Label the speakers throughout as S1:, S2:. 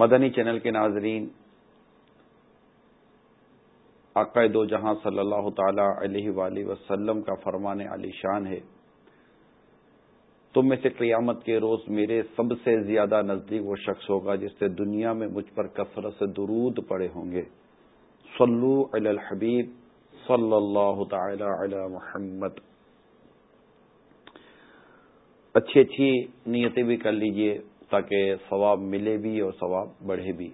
S1: مدنی channel کے ناظرین عقائد و جہاں صلی اللہ تعالی علیہ وآلہ وسلم کا فرمان علی شان ہے تم میں سے قیامت کے روز میرے سب سے زیادہ نزدیک وہ شخص ہوگا جس سے دنیا میں مجھ پر کثرت سے درود پڑے ہوں گے صلو علی الحبیب صلی اللہ تعالی علی محمد اچھی اچھی نیتیں بھی کر لیجئے تاکہ ثواب ملے بھی اور ثواب بڑھے بھی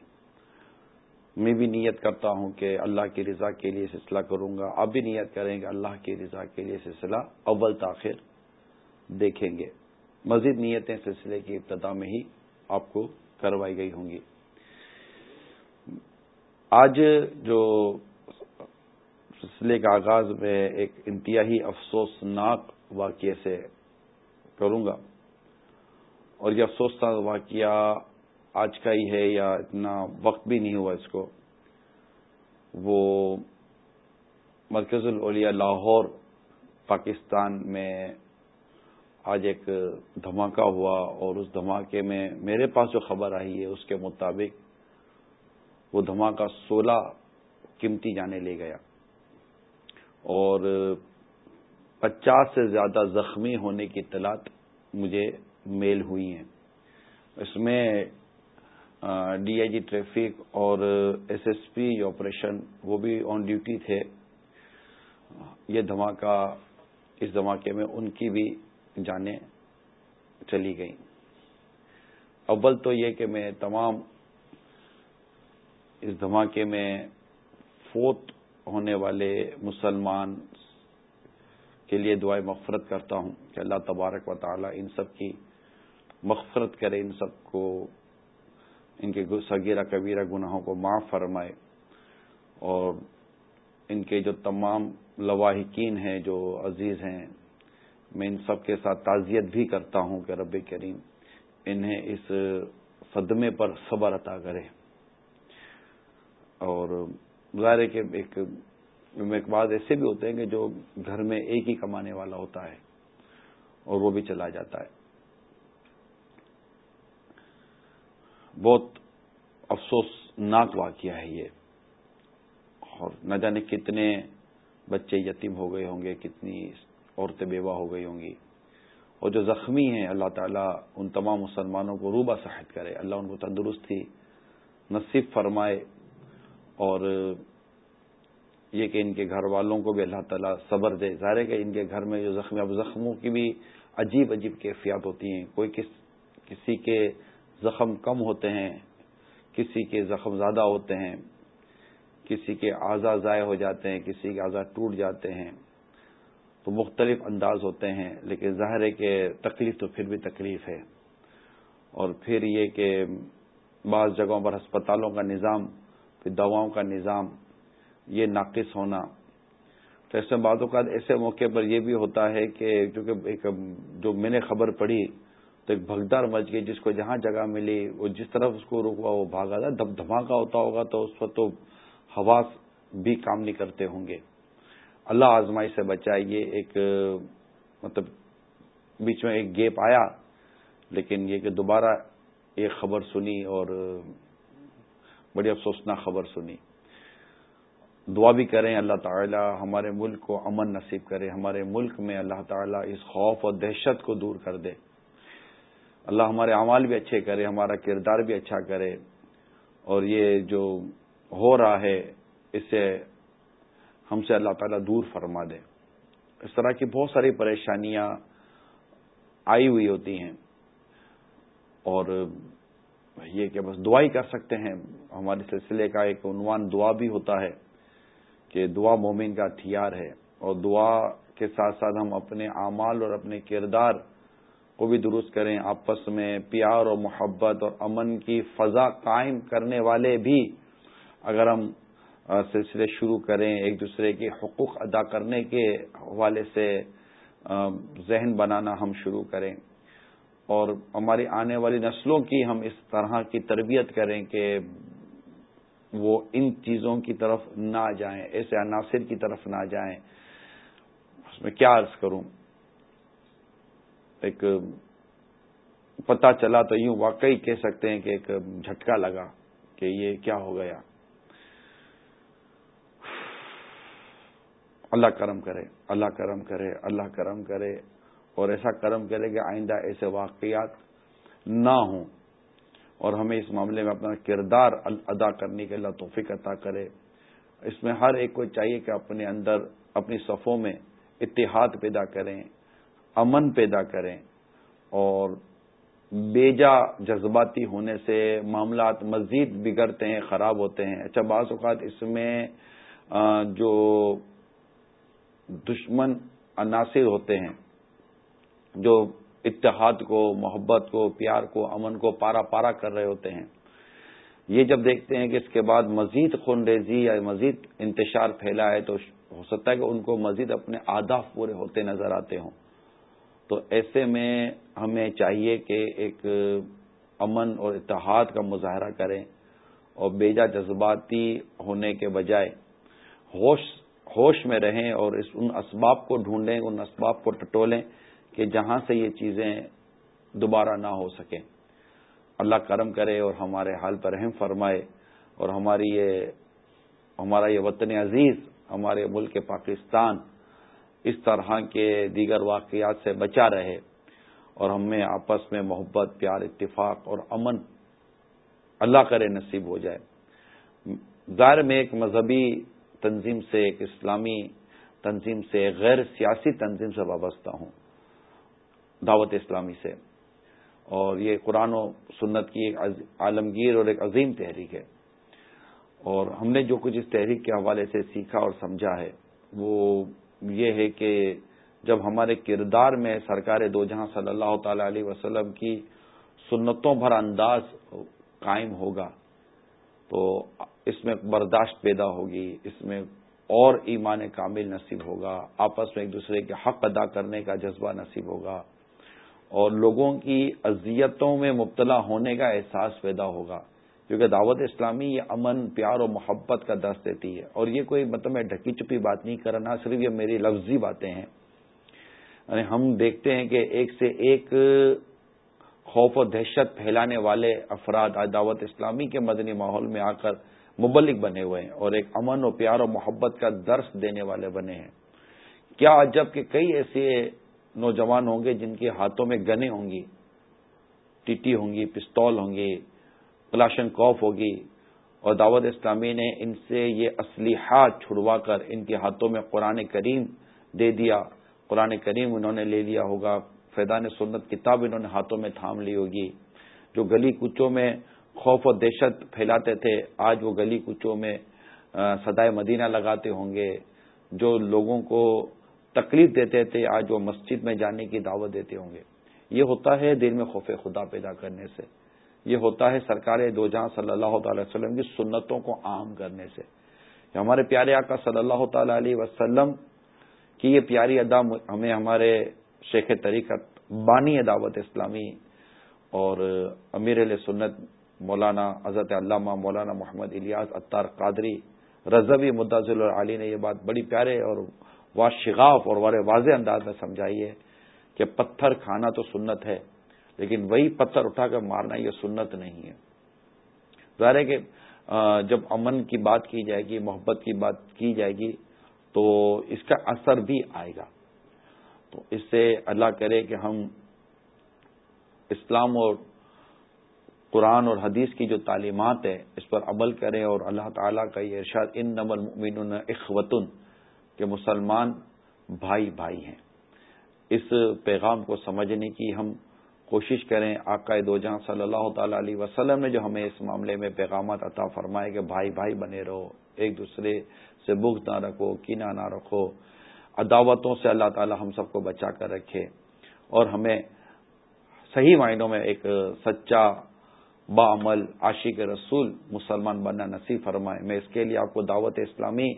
S1: میں بھی نیت کرتا ہوں کہ اللہ کی رضا کے لیے سلسلہ کروں گا آپ بھی نیت کریں کہ اللہ کی رضا کے لیے سلسلہ اول تاخیر دیکھیں گے مزید نیتیں سلسلے کی ابتدا میں ہی آپ کو کروائی گئی ہوں گی آج جو سلسلے کا آغاز میں ایک انتہائی افسوسناک واقعے سے کروں گا اور یہ افسوس تھا واقعہ آج کا ہی ہے یا اتنا وقت بھی نہیں ہوا اس کو وہ مرکز الاولیاء لاہور پاکستان میں آج ایک دھماکہ ہوا اور اس دھماکے میں میرے پاس جو خبر آئی ہے اس کے مطابق وہ دھماکہ سولہ قیمتی جانے لے گیا اور پچاس سے زیادہ زخمی ہونے کی اطلاعات مجھے میل ہوئی ہیں اس میں ڈی آئی جی ٹریفک اور ایس ایس پی آپریشن وہ بھی آن ڈیوٹی تھے یہ دھماکہ اس دھماکے میں ان کی بھی جانے چلی گئیں اول تو یہ کہ میں تمام اس دھماکے میں فوت ہونے والے مسلمان کے لیے دعائیں مغفرت کرتا ہوں کہ اللہ تبارک و تعالی ان سب کی مغفرت کرے ان سب کو ان کے سگیرہ کبیرہ گناہوں کو معاف فرمائے اور ان کے جو تمام لواحقین ہیں جو عزیز ہیں میں ان سب کے ساتھ تعزیت بھی کرتا ہوں کہ رب کریم انہیں اس صدمے پر صبر عطا کرے اور ظاہر ہے کہ ایک بعض ایسے بھی ہوتے ہیں کہ جو گھر میں ایک ہی کمانے والا ہوتا ہے اور وہ بھی چلا جاتا ہے بہت افسوسناک واقعہ ہے یہ اور نہ جانے کتنے بچے یتیم ہو گئے ہوں گے کتنی عورتیں بیوہ ہو گئی ہوں گی اور جو زخمی ہیں اللہ تعالیٰ ان تمام مسلمانوں کو روبہ صحت کرے اللہ ان کو تندرستی نصیب فرمائے اور یہ کہ ان کے گھر والوں کو بھی اللہ تعالیٰ صبر دے ظاہر ہے کہ ان کے گھر میں جو زخمی اب زخموں کی بھی عجیب عجیب کیفیات ہوتی ہیں کوئی کس کسی کے زخم کم ہوتے ہیں کسی کے زخم زیادہ ہوتے ہیں کسی کے اعضا ضائع ہو جاتے ہیں کسی کے اعضا ٹوٹ جاتے ہیں تو مختلف انداز ہوتے ہیں لیکن ظاہر ہے کہ تکلیف تو پھر بھی تکلیف ہے اور پھر یہ کہ بعض جگہوں پر ہسپتالوں کا نظام پھر دواؤں کا نظام یہ ناقص ہونا تو اس میں بعض اوقات ایسے موقع پر یہ بھی ہوتا ہے کہ چونکہ ایک جو میں نے خبر پڑھی تو ایک بھگدار مچ گئی جس کو جہاں جگہ ملی وہ جس طرف اس کو رکوا وہ بھاگا تھا دب دھماکہ ہوتا ہوگا تو اس وقت تو حواس بھی کام نہیں کرتے ہوں گے اللہ آزمائی سے بچائے یہ ایک مطلب بیچ میں ایک گیپ آیا لیکن یہ کہ دوبارہ ایک خبر سنی اور بڑی افسوسناک خبر سنی دعا بھی کریں اللہ تعالی ہمارے ملک کو امن نصیب کرے ہمارے ملک میں اللہ تعالی اس خوف اور دہشت کو دور کر دے اللہ ہمارے اعمال بھی اچھے کرے ہمارا کردار بھی اچھا کرے اور یہ جو ہو رہا ہے اس سے ہم سے اللہ تعالیٰ دور فرما دے اس طرح کی بہت ساری پریشانیاں آئی ہوئی ہوتی ہیں اور یہ کہ بس دعا ہی کر سکتے ہیں ہمارے سلسلے کا ایک عنوان دعا بھی ہوتا ہے کہ دعا مومن کا ہتھیار ہے اور دعا کے ساتھ ساتھ ہم اپنے اعمال اور اپنے کردار کو بھی درست کریں آپس میں پیار اور محبت اور امن کی فضا قائم کرنے والے بھی اگر ہم سلسلے شروع کریں ایک دوسرے کے حقوق ادا کرنے کے حوالے سے ذہن بنانا ہم شروع کریں اور ہماری آنے والی نسلوں کی ہم اس طرح کی تربیت کریں کہ وہ ان چیزوں کی طرف نہ جائیں ایسے عناصر کی طرف نہ جائیں اس میں کیا عرض کروں ایک پتا چلا تو یوں واقعی کہہ سکتے ہیں کہ ایک جھٹکا لگا کہ یہ کیا ہو گیا اللہ کرم کرے اللہ کرم کرے اللہ کرم کرے اور ایسا کرم کرے کہ آئندہ ایسے واقعات نہ ہوں اور ہمیں اس معاملے میں اپنا کردار ادا کرنے کے اللہ توفیق عطا کرے اس میں ہر ایک کو چاہیے کہ اپنے اندر اپنی صفوں میں اتحاد پیدا کریں امن پیدا کریں اور بیجا جذباتی ہونے سے معاملات مزید بگڑتے ہیں خراب ہوتے ہیں اچھا بعض اوقات اس میں جو دشمن عناصر ہوتے ہیں جو اتحاد کو محبت کو پیار کو امن کو پارا پارا کر رہے ہوتے ہیں یہ جب دیکھتے ہیں کہ اس کے بعد مزید خون ریزی یا مزید انتشار پھیلا ہے تو ہو سکتا ہے کہ ان کو مزید اپنے آداف پورے ہوتے نظر آتے ہوں تو ایسے میں ہمیں چاہیے کہ ایک امن اور اتحاد کا مظاہرہ کریں اور بیجا جذباتی ہونے کے بجائے ہوش ہوش میں رہیں اور اس ان اسباب کو ڈھونڈیں ان اسباب کو ٹٹولیں کہ جہاں سے یہ چیزیں دوبارہ نہ ہو سکیں اللہ کرم کرے اور ہمارے حال پر رحم فرمائے اور ہماری یہ ہمارا یہ وطن عزیز ہمارے ملک پاکستان اس طرح کے دیگر واقعات سے بچا رہے اور ہمیں آپس میں محبت پیار اتفاق اور امن اللہ کرے نصیب ہو جائے ظاہر میں ایک مذہبی تنظیم سے ایک اسلامی تنظیم سے غیر سیاسی تنظیم سے وابستہ ہوں دعوت اسلامی سے اور یہ قرآن و سنت کی ایک عالمگیر اور ایک عظیم تحریک ہے اور ہم نے جو کچھ اس تحریک کے حوالے سے سیکھا اور سمجھا ہے وہ یہ ہے کہ جب ہمارے کردار میں سرکار دو جہاں صلی اللہ تعالی علیہ وسلم کی سنتوں بھر انداز قائم ہوگا تو اس میں برداشت پیدا ہوگی اس میں اور ایمان کامل نصیب ہوگا آپس میں ایک دوسرے کے حق ادا کرنے کا جذبہ نصیب ہوگا اور لوگوں کی اذیتوں میں مبتلا ہونے کا احساس پیدا ہوگا کیونکہ دعوت اسلامی یہ امن پیار اور محبت کا درس دیتی ہے اور یہ کوئی مطلب میں ڈھکی چپی بات نہیں کرنا صرف یہ میری لفظی باتیں ہیں یعنی ہم دیکھتے ہیں کہ ایک سے ایک خوف و دہشت پھیلانے والے افراد آج دعوت اسلامی کے مدنی ماحول میں آ کر مبلک بنے ہوئے ہیں اور ایک امن و پیار و محبت کا درس دینے والے بنے ہیں کیا جب کہ کئی ایسے نوجوان ہوں گے جن کے ہاتھوں میں گنے ہوں گی ٹیٹی ہوں گی پستول ہوں گی کلاشن کوف ہوگی اور دعوت اسلامی نے ان سے یہ اسلحہ چھڑوا کر ان کے ہاتھوں میں قرآن کریم دے دیا قرآن کریم انہوں نے لے لیا ہوگا فیضان سنت کتاب انہوں نے ہاتھوں میں تھام لی ہوگی جو گلی کچوں میں خوف و دہشت پھیلاتے تھے آج وہ گلی کچوں میں سدائے مدینہ لگاتے ہوں گے جو لوگوں کو تکلیف دیتے تھے آج وہ مسجد میں جانے کی دعوت دیتے ہوں گے یہ ہوتا ہے دل میں خوف خدا پیدا کرنے سے یہ ہوتا ہے سرکار دو جہاں صلی اللہ تعالی وسلم کی سنتوں کو عام کرنے سے ہمارے پیارے آقا صلی اللہ تعالی علیہ وسلم کی یہ پیاری ادا ہمیں ہمارے شیخ طریقت بانی دعوت اسلامی اور امیر سنت مولانا عزرت علامہ مولانا محمد الیاس اطار قادری رضوی مداز علی نے یہ بات بڑی پیارے اور واشغاف اور واضح انداز میں سمجھائی ہے کہ پتھر کھانا تو سنت ہے لیکن وہی پتھر اٹھا کر مارنا یہ سنت نہیں ہے ظاہر ہے کہ جب امن کی بات کی جائے گی محبت کی بات کی جائے گی تو اس کا اثر بھی آئے گا تو اس سے اللہ کرے کہ ہم اسلام اور قرآن اور حدیث کی جو تعلیمات ہے اس پر عمل کریں اور اللہ تعالیٰ کا یہ ارشاد ان نمل مین اخوتن کہ مسلمان بھائی بھائی ہیں اس پیغام کو سمجھنے کی ہم کوشش کریں آقا دو جہاں صلی اللہ تعالی علیہ وسلم نے جو ہمیں اس معاملے میں پیغامات عطا فرمائے کہ بھائی بھائی بنے رہو ایک دوسرے سے بخ نہ رکھو کینا نہ رکھو عداوتوں سے اللہ تعالی ہم سب کو بچا کر رکھے اور ہمیں صحیح معنوں میں ایک سچا بآمل عاشق رسول مسلمان بننا نصیب فرمائے میں اس کے لیے آپ کو دعوت اسلامی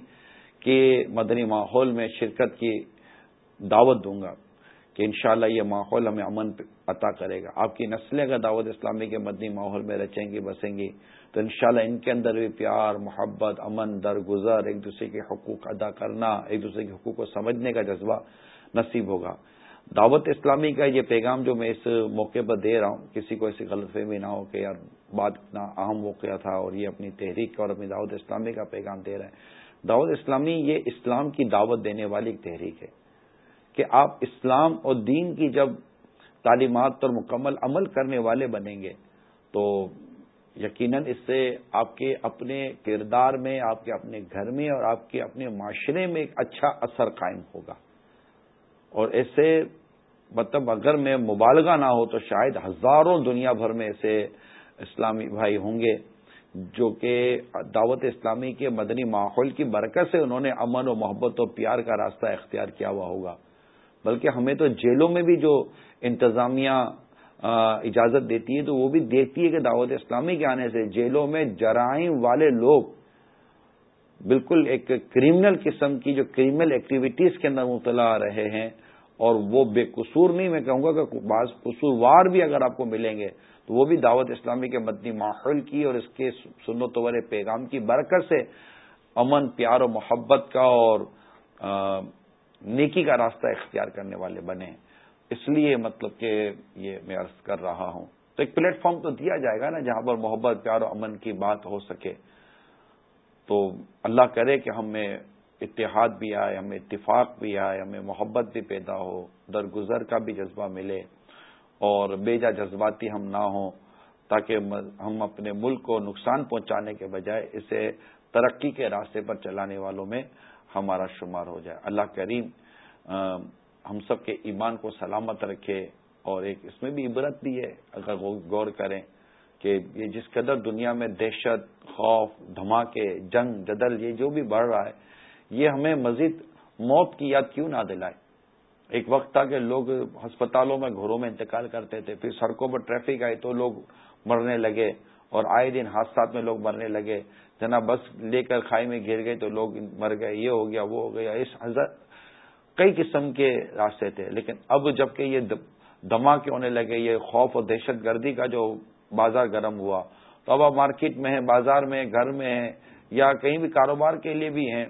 S1: کے مدنی ماحول میں شرکت کی دعوت دوں گا کہ انشاءاللہ یہ ماحول ہمیں امن عطا کرے گا آپ کی نسلیں اگر دعوت اسلامی کے مدنی ماحول میں رچیں گی بسیں گی تو انشاءاللہ ان کے اندر بھی پیار محبت امن درگزر ایک دوسرے کے حقوق ادا کرنا ایک دوسرے کے حقوق کو سمجھنے کا جذبہ نصیب ہوگا دعوت اسلامی کا یہ پیغام جو میں اس موقع پر دے رہا ہوں کسی کو ایسی غلط فہمی نہ ہو کہ یار بات اتنا اہم موقع تھا اور یہ اپنی تحریک اور اپنی دعوت اسلامی کا پیغام دے رہے ہیں دعوت اسلامی یہ اسلام کی دعوت دینے والی ایک تحریک ہے کہ آپ اسلام اور دین کی جب تعلیمات پر مکمل عمل کرنے والے بنیں گے تو یقیناً اس سے آپ کے اپنے کردار میں آپ کے اپنے گھر میں اور آپ کے اپنے معاشرے میں ایک اچھا اثر قائم ہوگا اور ایسے مطلب اگر میں مبالغہ نہ ہو تو شاید ہزاروں دنیا بھر میں ایسے اسلامی بھائی ہوں گے جو کہ دعوت اسلامی کے مدنی ماحول کی برکت سے انہوں نے امن و محبت و پیار کا راستہ اختیار کیا ہوا ہوگا بلکہ ہمیں تو جیلوں میں بھی جو انتظامیہ اجازت دیتی ہے تو وہ بھی دیکھتی ہے کہ دعوت اسلامی کے آنے سے جیلوں میں جرائم والے لوگ بالکل ایک کریمنل قسم کی جو کریمنل ایکٹیویٹیز کے اندر مبتلا رہے ہیں اور وہ بے قصور نہیں میں کہوں گا کہ بعض قصوروار بھی اگر آپ کو ملیں گے تو وہ بھی دعوت اسلامی کے مدنی ماحول کی اور اس کے سن و پیغام کی برکت سے امن پیار و محبت کا اور نیکی کا راستہ اختیار کرنے والے بنے اس لیے مطلب کہ یہ میں عرض کر رہا ہوں تو ایک پلیٹ فارم تو دیا جائے گا نا جہاں پر محبت پیار و امن کی بات ہو سکے تو اللہ کرے کہ ہمیں اتحاد بھی آئے ہمیں اتفاق بھی آئے ہمیں محبت بھی پیدا ہو درگزر کا بھی جذبہ ملے اور بے جا جذباتی ہم نہ ہوں تاکہ ہم اپنے ملک کو نقصان پہنچانے کے بجائے اسے ترقی کے راستے پر چلانے والوں میں ہمارا شمار ہو جائے اللہ کریم ہم سب کے ایمان کو سلامت رکھے اور ایک اس میں بھی عبرت بھی ہے اگر غور کریں کہ یہ جس قدر دنیا میں دہشت خوف دھماکے جنگ جدل یہ جو بھی بڑھ رہا ہے یہ ہمیں مزید موت کی یاد کیوں نہ دلائے ایک وقت تھا کہ لوگ ہسپتالوں میں گھروں میں انتقال کرتے تھے پھر سڑکوں پر ٹریفک آئی تو لوگ مرنے لگے اور آئے دن حادثات میں لوگ مرنے لگے جناب بس لے کر کھائی میں گر گئے تو لوگ مر گئے یہ ہو گیا وہ ہو گیا اس کئی قسم کے راستے تھے لیکن اب جب کہ یہ دھماکے ہونے لگے یہ خوف اور دہشت گردی کا جو بازار گرم ہوا تو اب آپ مارکیٹ میں ہیں بازار میں گھر میں ہیں یا کہیں بھی کاروبار کے لیے بھی ہیں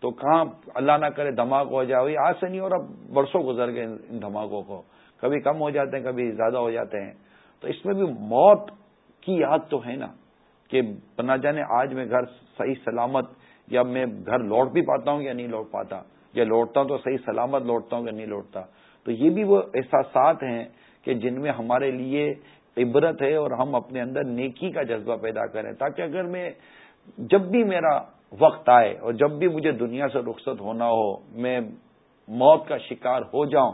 S1: تو کہاں اللہ نہ کرے دھماکہ ہو جائے ہوئی آج سے نہیں اور اب برسوں گزر گئے ان دھماکوں کو کبھی کم ہو جاتے ہیں کبھی زیادہ ہو جاتے ہیں تو اس میں بھی موت کی یاد تو ہے نا کہ بنا جانے آج میں گھر صحیح سلامت یا میں گھر لوٹ بھی پاتا ہوں یا نہیں لوٹ پاتا یا لوٹتا ہوں تو صحیح سلامت لوٹتا ہوں یا نہیں لوٹتا تو یہ بھی وہ احساسات ہیں کہ جن میں ہمارے لیے عبرت ہے اور ہم اپنے اندر نیکی کا جذبہ پیدا کریں تاکہ اگر میں جب بھی میرا وقت آئے اور جب بھی مجھے دنیا سے رخصت ہونا ہو میں موت کا شکار ہو جاؤں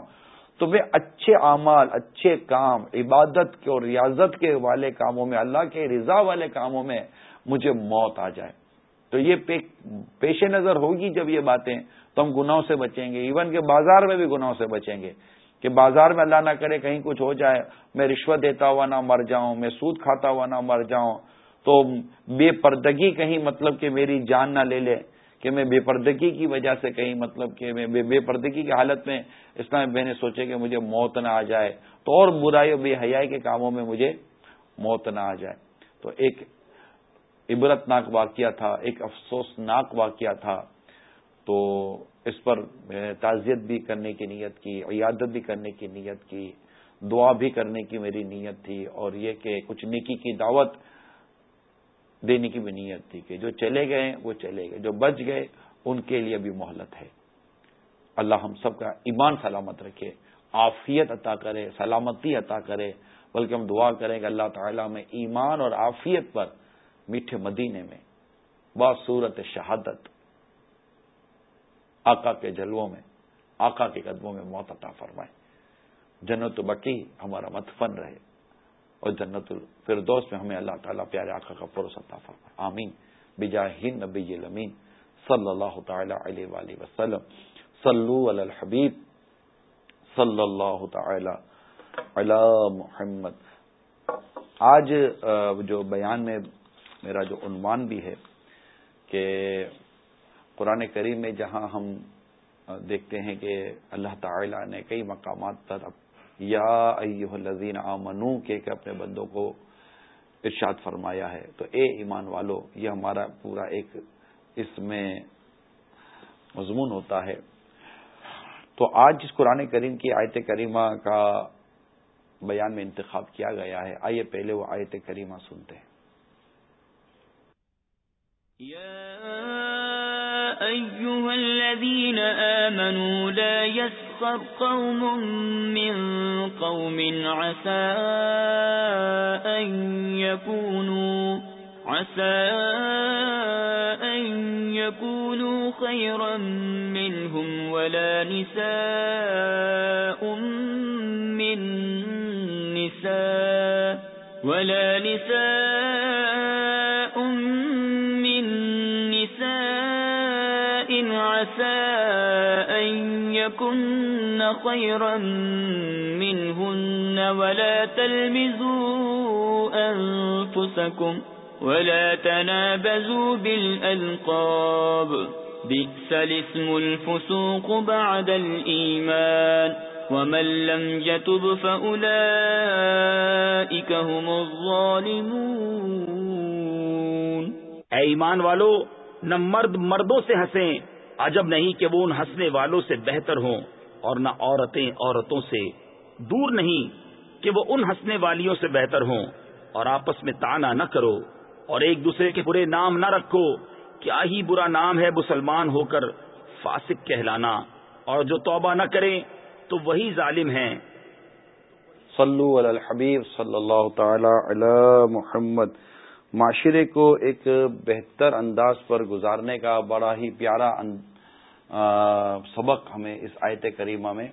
S1: تو اچھے اعمال اچھے کام عبادت کے اور ریاضت کے والے کاموں میں اللہ کے رضا والے کاموں میں مجھے موت آ جائے تو یہ پیش نظر ہوگی جب یہ باتیں تو ہم گناہوں سے بچیں گے ایون کہ بازار میں بھی گناہوں سے بچیں گے کہ بازار میں اللہ نہ کرے کہیں کچھ ہو جائے میں رشوت دیتا ہوا نہ مر جاؤں میں سود کھاتا ہوا نہ مر جاؤں تو بے پردگی کہیں مطلب کہ میری جان نہ لے لے کہ میں بے پردگی کی وجہ سے کہیں مطلب کہ میں بے پردگی کی حالت میں اس طرح میں سوچے کہ مجھے موت نہ آ جائے تو اور برائی و حیائی کے کاموں میں مجھے موت نہ آ جائے تو ایک عبرت ناک واقعہ تھا ایک افسوس ناک واقعہ تھا تو اس پر میں نے تعزیت بھی کرنے کی نیت کی عیادت بھی کرنے کی نیت کی دعا بھی کرنے کی میری نیت تھی اور یہ کہ کچھ نیکی کی دعوت دینے کی بھی نیت تھی کہ جو چلے گئے وہ چلے گئے جو بچ گئے ان کے لیے بھی مہلت ہے اللہ ہم سب کا ایمان سلامت رکھے آفیت عطا کرے سلامتی عطا کرے بلکہ ہم دعا کریں کہ اللہ تعالیٰ میں ایمان اور آفیت پر میٹھے مدینے میں باصورت شہادت آقا کے جلووں میں آقا کے قدموں میں موت عطا فرمائے جنت بکی ہمارا متفن رہے اور جنت الفردوس میں ہمیں اللہ تعالیٰ پیارے آخر کا پروس عطا فرما آمین بجا ہند نبی المین صلی اللہ تعالی علیہ وآلہ وسلم صلو علی الحبیب صلی اللہ تعالی علی محمد آج جو بیان میں میرا جو عنوان بھی ہے کہ قرآن کریم میں جہاں ہم دیکھتے ہیں کہ اللہ تعالی نے کئی مقامات پر یا ایوہ الذین آمنو کے کہ اپنے بندوں کو ارشاد فرمایا ہے تو اے ایمان والو یہ ہمارا پورا ایک اس میں مضمون ہوتا ہے تو آج جس قرآن کریم کی آیت کریمہ کا بیان میں انتخاب کیا گیا ہے آئیے پہلے وہ آیت کریمہ سنتے ہیں لا يَتَخَافَتْ قَوْمٌ
S2: مِنْ قَوْمٍ عَسَى أَنْ يَكُونُوا عَسَى أَنْ يَكُونُوا خَيْرًا مِنْهُمْ وَلَا نِسَاءٌ مِنْ نِسَاءٍ وَلَا نِسَاءٌ لكن خيرا منهن ولا تلمزوا أنفسكم ولا تنابزوا بالألقاب بئس الاسم الفسوق بعد الإيمان ومن لم يتب فأولئك هم
S1: الظالمون أي إيمان والو نہ مرد مردوں سے ہنسیں عجب نہیں کہ وہ ان ہنسنے والوں سے بہتر ہوں اور نہ عورتیں عورتوں سے دور نہیں کہ وہ ان ہنسنے والیوں سے بہتر ہوں اور آپس میں تانا نہ کرو اور ایک دوسرے کے برے نام نہ رکھو کیا ہی برا نام ہے مسلمان ہو کر فاسق کہلانا اور جو توبہ نہ کرے تو وہی ظالم ہیں صلو علی الحبیب صلی اللہ تعالی علی محمد معاشرے کو ایک بہتر انداز پر گزارنے کا بڑا ہی پیارا سبق ہمیں اس آیت کریمہ میں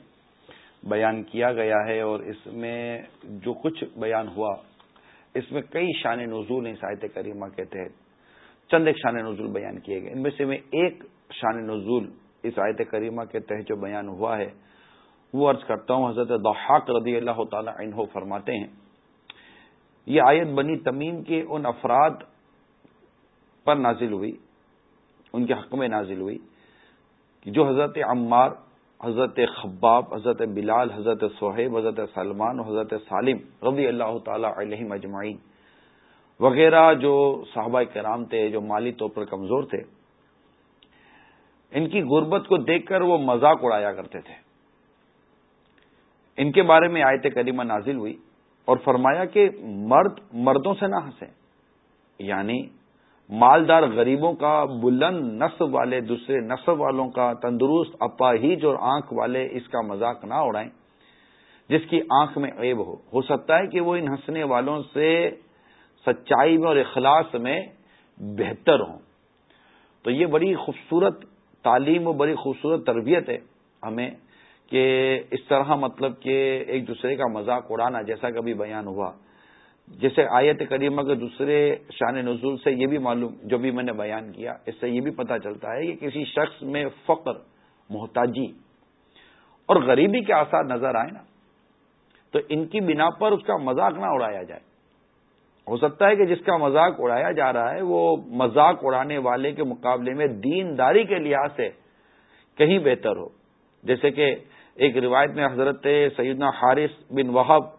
S1: بیان کیا گیا ہے اور اس میں جو کچھ بیان ہوا اس میں کئی شان ہیں اس آیت کریمہ کے تحت چند ایک شان نزول بیان کیے گئے ان میں سے میں ایک شان نزول اس آیت کریمہ کے تحت جو بیان ہوا ہے وہ عرض کرتا ہوں حضرت دحاق رضی اللہ تعالی عنہ فرماتے ہیں یہ آیت بنی تمیم کے ان افراد پر نازل ہوئی ان کے حق میں نازل ہوئی جو حضرت عمار حضرت خباب حضرت بلال حضرت صہیب حضرت سلمان اور حضرت سالم رضی اللہ تعالی علیہ اجمعین وغیرہ جو صحابہ کرام تھے جو مالی طور پر کمزور تھے ان کی غربت کو دیکھ کر وہ مذاق اڑایا کرتے تھے ان کے بارے میں آیت کریمہ نازل ہوئی اور فرمایا کہ مرد مردوں سے نہ ہنسیں یعنی مالدار غریبوں کا بلند نصب والے دوسرے نصب والوں کا تندرست اپاہیج اور آنکھ والے اس کا مذاق نہ اڑائیں جس کی آنکھ میں عیب ہو ہو سکتا ہے کہ وہ ان ہنسنے والوں سے سچائی میں اور اخلاص میں بہتر ہوں تو یہ بڑی خوبصورت تعلیم و بڑی خوبصورت تربیت ہے ہمیں کہ اس طرح مطلب کہ ایک دوسرے کا مذاق اڑانا جیسا کبھی بیان ہوا جیسے آیت کریمہ کے دوسرے شان نزول سے یہ بھی معلوم جو بھی میں نے بیان کیا اس سے یہ بھی پتہ چلتا ہے کہ کسی شخص میں فقر محتاجی اور غریبی کے آسار نظر آئے نا تو ان کی بنا پر اس کا مذاق نہ اڑایا جائے ہو سکتا ہے کہ جس کا مذاق اڑایا جا رہا ہے وہ مذاق اڑانے والے کے مقابلے میں دینداری کے لحاظ سے کہیں بہتر ہو جیسے کہ ایک روایت میں حضرت سیدنا حارث بن وحب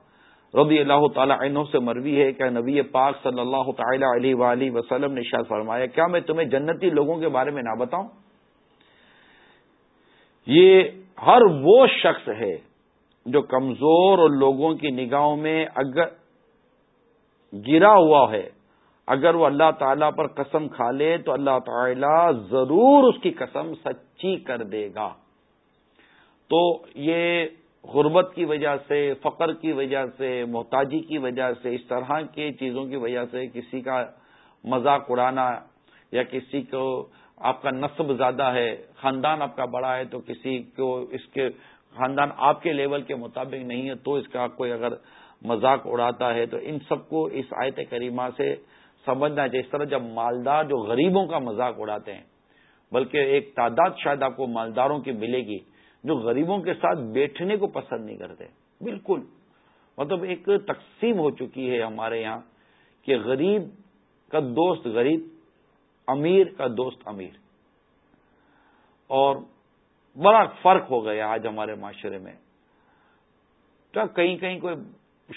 S1: رضی اللہ تعالیٰ عنہ سے مروی ہے کہ نبی پاک صلی اللہ تعالی علیہ وآلہ وسلم نے شاہ فرمایا کیا میں تمہیں جنتی لوگوں کے بارے میں نہ بتاؤں یہ ہر وہ شخص ہے جو کمزور اور لوگوں کی نگاہوں میں اگر گرا ہوا ہے اگر وہ اللہ تعالی پر قسم کھا لے تو اللہ تعالیٰ ضرور اس کی قسم سچی کر دے گا تو یہ غربت کی وجہ سے فقر کی وجہ سے محتاجی کی وجہ سے اس طرح کے چیزوں کی وجہ سے کسی کا مذاق اڑانا یا کسی کو آپ کا نصب زیادہ ہے خاندان آپ کا بڑا ہے تو کسی کو اس کے خاندان آپ کے لیول کے مطابق نہیں ہے تو اس کا کوئی اگر مذاق اڑاتا ہے تو ان سب کو اس آیت کریمہ سے سمجھنا چاہیے اس طرح جب مالدار جو غریبوں کا مذاق اڑاتے ہیں بلکہ ایک تعداد شاید آپ کو مالداروں کی ملے گی جو غریبوں کے ساتھ بیٹھنے کو پسند نہیں کرتے بالکل مطلب ایک تقسیم ہو چکی ہے ہمارے یہاں کہ غریب کا دوست غریب امیر کا دوست امیر اور بڑا فرق ہو گیا آج ہمارے معاشرے میں کیا کہیں کہیں کوئی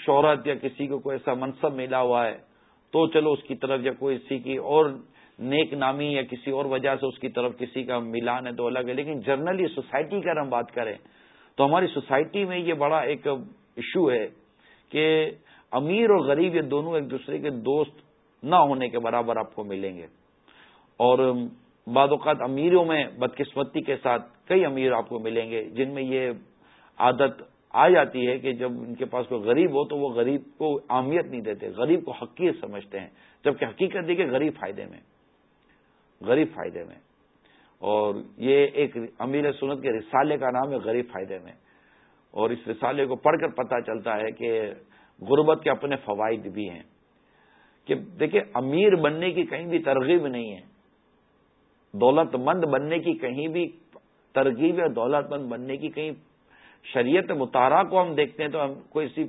S1: شہرت یا کسی کو کوئی ایسا منصب ملا ہوا ہے تو چلو اس کی طرف یا کوئی اسی کی اور نیک نامی یا کسی اور وجہ سے اس کی طرف کسی کا ملان ہے تو الگ ہے لیکن جرنلی سوسائٹی کی ہم بات کریں تو ہماری سوسائٹی میں یہ بڑا ایک ایشو ہے کہ امیر اور غریب یہ دونوں ایک دوسرے کے دوست نہ ہونے کے برابر آپ کو ملیں گے اور بعض اوقات امیروں میں بدقسمتی کے ساتھ کئی امیر آپ کو ملیں گے جن میں یہ عادت آ جاتی ہے کہ جب ان کے پاس کوئی غریب ہو تو وہ غریب کو اہمیت نہیں دیتے غریب کو حقیقت سمجھتے ہیں جبکہ حقیقت دیکھے غریب فائدے میں غریب فائدے میں اور یہ ایک امیر سنت کے رسالے کا نام ہے غریب فائدے میں اور اس رسالے کو پڑھ کر پتہ چلتا ہے کہ غربت کے اپنے فوائد بھی ہیں کہ دیکھیں امیر بننے کی کہیں بھی ترغیب نہیں ہے دولت مند بننے کی کہیں بھی ترغیب یا دولت مند بننے کی کہیں شریعت مطالعہ کو ہم دیکھتے ہیں تو ہم کو اسی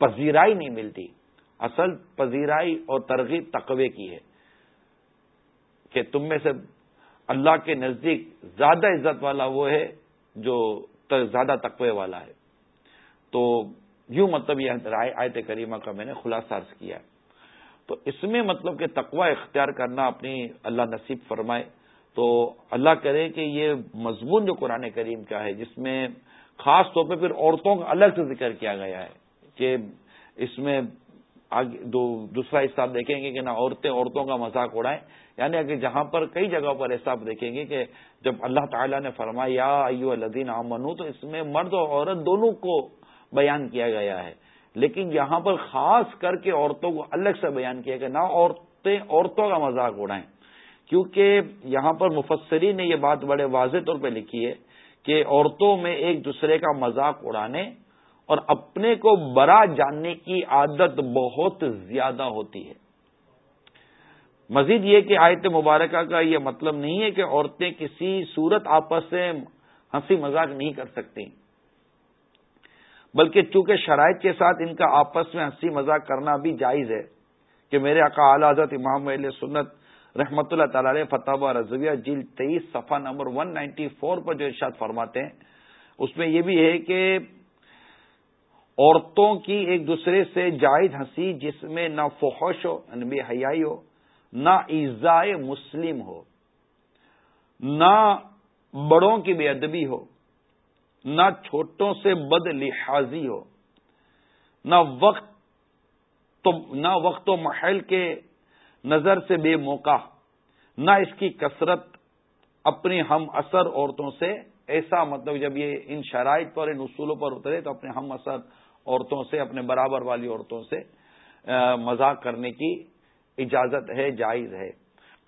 S1: پذیرائی نہیں ملتی اصل پذیرائی اور ترغیب تقوی کی ہے کہ تم میں سے اللہ کے نزدیک زیادہ عزت والا وہ ہے جو زیادہ تقوی والا ہے تو یوں مطلب یہ رائے کریمہ کا میں نے خلاصہ عرض کیا تو اس میں مطلب کہ تقوی اختیار کرنا اپنی اللہ نصیب فرمائے تو اللہ کرے کہ یہ مضمون جو قرآن کریم کا ہے جس میں خاص طور پہ پھر عورتوں کا الگ سے ذکر کیا گیا ہے کہ اس میں دو دوسرا حصہ آپ دیکھیں گے کہ نہ عورتیں عورتوں کا مذاق اڑائیں یعنی اگر جہاں پر کئی جگہوں پر ایسا آپ دیکھیں گے کہ جب اللہ تعالیٰ نے فرمایا ایو الدین فرمائی تو اس میں مرد اور عورت دونوں کو بیان کیا گیا ہے لیکن یہاں پر خاص کر کے عورتوں کو الگ سے بیان کیا کہ نہ عورتیں عورتوں کا مذاق اڑائیں کیونکہ یہاں پر مفسرین نے یہ بات بڑے واضح طور پہ لکھی ہے کہ عورتوں میں ایک دوسرے کا مذاق اڑانے اور اپنے کو برا جاننے کی عادت بہت زیادہ ہوتی ہے مزید یہ کہ آیت مبارکہ کا یہ مطلب نہیں ہے کہ عورتیں کسی صورت آپس سے ہنسی مذاق نہیں کر سکتی بلکہ چونکہ شرائط کے ساتھ ان کا آپس میں ہنسی مذاق کرنا بھی جائز ہے کہ میرے اقا حضرت امام علیہ سنت رحمت اللہ تعالی فتح و رضویہ جیل تیئیس صفحہ نمبر 194 پر جو ارشاد فرماتے ہیں اس میں یہ بھی ہے کہ عورتوں کی ایک دوسرے سے جائز ہنسی جس میں نہ فحش ہو نہ یعنی بے حیائی ہو نہ ایزائے مسلم ہو نہ بڑوں کی بے ادبی ہو نہ چھوٹوں سے بد لحاظی ہو نہ وقت تو نہ وقت و محل کے نظر سے بے موقع نہ اس کی کثرت اپنی ہم اثر عورتوں سے ایسا مطلب جب یہ ان شرائط پر ان اصولوں پر اترے تو اپنے ہم اثر عورتوں سے اپنے برابر والی عورتوں سے مذاق کرنے کی اجازت ہے جائز ہے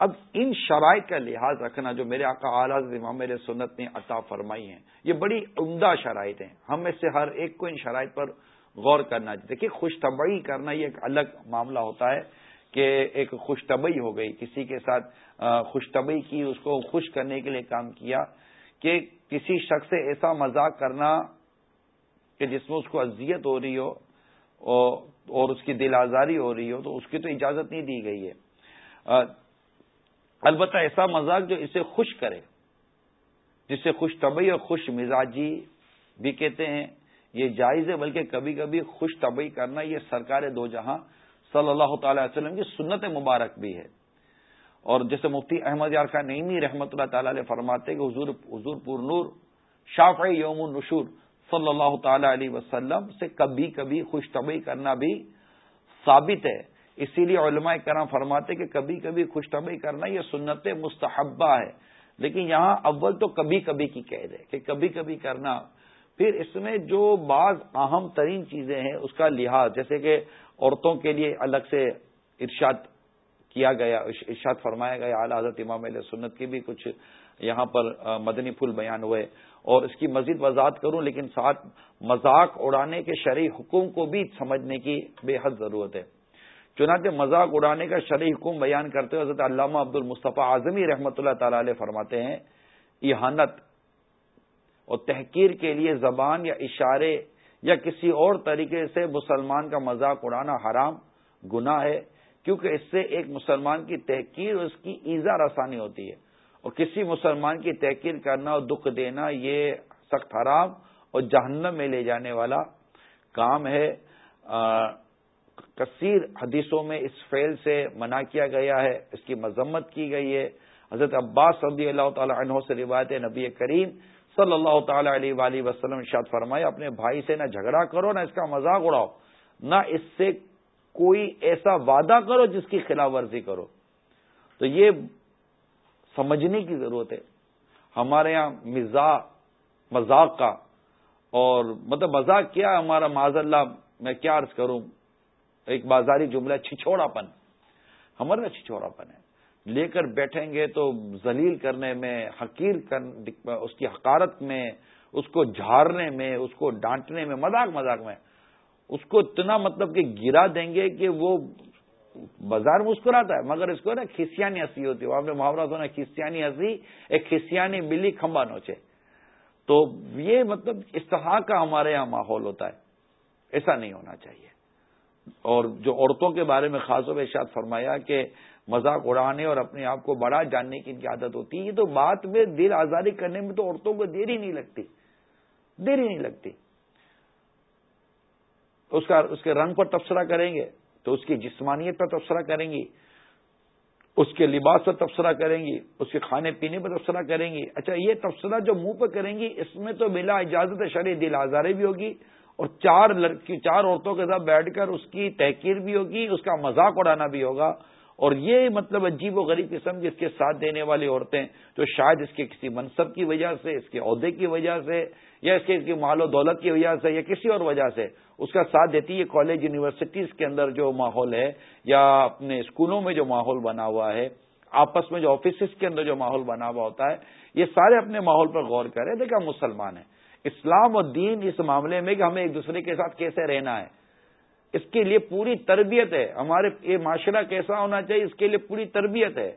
S1: اب ان شرائط کا لحاظ رکھنا جو میرے آقا آکا امام میرے سنت نے عطا فرمائی ہیں یہ بڑی عمدہ شرائط ہیں ہم میں سے ہر ایک کو ان شرائط پر غور کرنا چاہیے دیکھیے خوشتبئی کرنا یہ ایک الگ معاملہ ہوتا ہے کہ ایک خوشتبئی ہو گئی کسی کے ساتھ خوشتبئی کی اس کو خوش کرنے کے لیے کام کیا کہ کسی شخص سے ایسا مذاق کرنا کہ جس میں اس کو اذیت ہو رہی ہو اور اس کی دل آزاری ہو رہی ہو تو اس کی تو اجازت نہیں دی گئی ہے البتہ ایسا مذاق جو اسے خوش کرے جسے خوش طبعی اور خوش مزاجی بھی کہتے ہیں یہ جائز ہے بلکہ کبھی کبھی خوش طبعی کرنا یہ سرکار دو جہاں صلی اللہ تعالی وسلم کی سنت مبارک بھی ہے اور جیسے مفتی احمد یار خان نعمی رحمت اللہ تعالی علیہ فرماتے کہ حضور حضور پور نور شاف یوم النشور صلی اللہ تعالی علیہ وسلم سے کبھی کبھی خوشتبئی کرنا بھی ثابت ہے اسی لیے علماء کرام فرماتے کہ کبھی کبھی خوش طبئی کرنا یہ سنت مستحبہ ہے لیکن یہاں اول تو کبھی کبھی کی قید ہے کہ کبھی کبھی کرنا پھر اس میں جو بعض اہم ترین چیزیں ہیں اس کا لحاظ جیسے کہ عورتوں کے لیے الگ سے ارشاد کیا گیا ارشاد فرمایا گیا اعلیٰ حضرت امام علیہ سنت کی بھی کچھ یہاں پر مدنی پھول بیان ہوئے اور اس کی مزید وضاحت کروں لیکن ساتھ مذاق اڑانے کے شرعی حکم کو بھی سمجھنے کی بے حد ضرورت ہے چنانچہ مذاق اڑانے کا شرعی حکم بیان کرتے ہوئے حضرت علامہ عبد المصطفیٰ اعظمی رحمت اللہ تعالی علیہ فرماتے ہیں احانت اور تحقیر کے لیے زبان یا اشارے یا کسی اور طریقے سے مسلمان کا مذاق اڑانا حرام گناہ ہے کیونکہ اس سے ایک مسلمان کی تحقیر اور اس کی ایزا رسانی ہوتی ہے اور کسی مسلمان کی تحقیر کرنا اور دکھ دینا یہ سخت حرام اور جہنم میں لے جانے والا کام ہے کثیر حدیثوں میں اس فعل سے منع کیا گیا ہے اس کی مذمت کی گئی ہے حضرت عباس رضی اللہ تعالی عنہ سے روایت نبی کریم صلی اللہ تعالی علیہ وآلہ وسلم شاد فرمائے اپنے بھائی سے نہ جھگڑا کرو نہ اس کا مذاق اڑاؤ نہ اس سے کوئی ایسا وعدہ کرو جس کی خلاف ورزی کرو تو یہ سمجھنے کی ضرورت ہے ہمارے یہاں مزاح مذاق کا اور مطلب مذاق کیا ہمارا معذ اللہ میں کیا عرض کروں ایک بازاری جملہ چھچوڑا پن ہمارا چھچوڑا پن ہے لے کر بیٹھیں گے تو زلیل کرنے میں حقیر کر اس کی حقارت میں اس کو جھارنے میں اس کو ڈانٹنے میں مذاق مذاق میں اس کو اتنا مطلب کہ گرا دیں گے کہ وہ بازار مسکراتا ہے مگر اس کو نا محاورہ ایک بلی تو یہ مطلب استحا کا ہمارے یہاں ماحول ہوتا ہے ایسا نہیں ہونا چاہیے اور جو عورتوں کے بارے میں خاصوں پہ شاد فرمایا کہ مذاق اڑانے اور اپنے آپ کو بڑا جاننے کی ان کی عادت ہوتی ہے تو بات میں دل آزادی کرنے میں تو عورتوں کو دیر ہی نہیں لگتی دیر ہی نہیں لگتی اس کا اس کے رنگ پر تبصرہ کریں گے تو اس کی جسمانیت پر تبصرہ کریں گی اس کے لباس پر تبصرہ کریں گی اس کے کھانے پینے پر تبصرہ کریں گی اچھا یہ تبصرہ جو منہ پہ کریں گی اس میں تو بلا اجازت شرح دل آزارے بھی ہوگی اور چار لڑکی چار عورتوں کے ساتھ بیٹھ کر اس کی تحقیر بھی ہوگی اس کا مذاق اڑانا بھی ہوگا اور یہ مطلب عجیب و غریب قسم کی اس کے ساتھ دینے والی عورتیں جو شاید اس کے کسی منصب کی وجہ سے اس کے عہدے کی وجہ سے یا اس کے اس کی مال و دولت کی وجہ سے یا کسی اور وجہ سے اس کا ساتھ دیتی ہے کالج یونیورسٹیز کے اندر جو ماحول ہے یا اپنے اسکولوں میں جو ماحول بنا ہوا ہے آپس میں جو آفیسز کے اندر جو ماحول بنا ہوا ہوتا ہے یہ سارے اپنے ماحول پر غور کریں دیکھیں ہم مسلمان ہیں اسلام اور دین اس معاملے میں کہ ہمیں ایک دوسرے کے ساتھ کیسے رہنا ہے اس کے لیے پوری تربیت ہے ہمارے یہ معاشرہ کیسا ہونا چاہیے اس کے لیے پوری تربیت ہے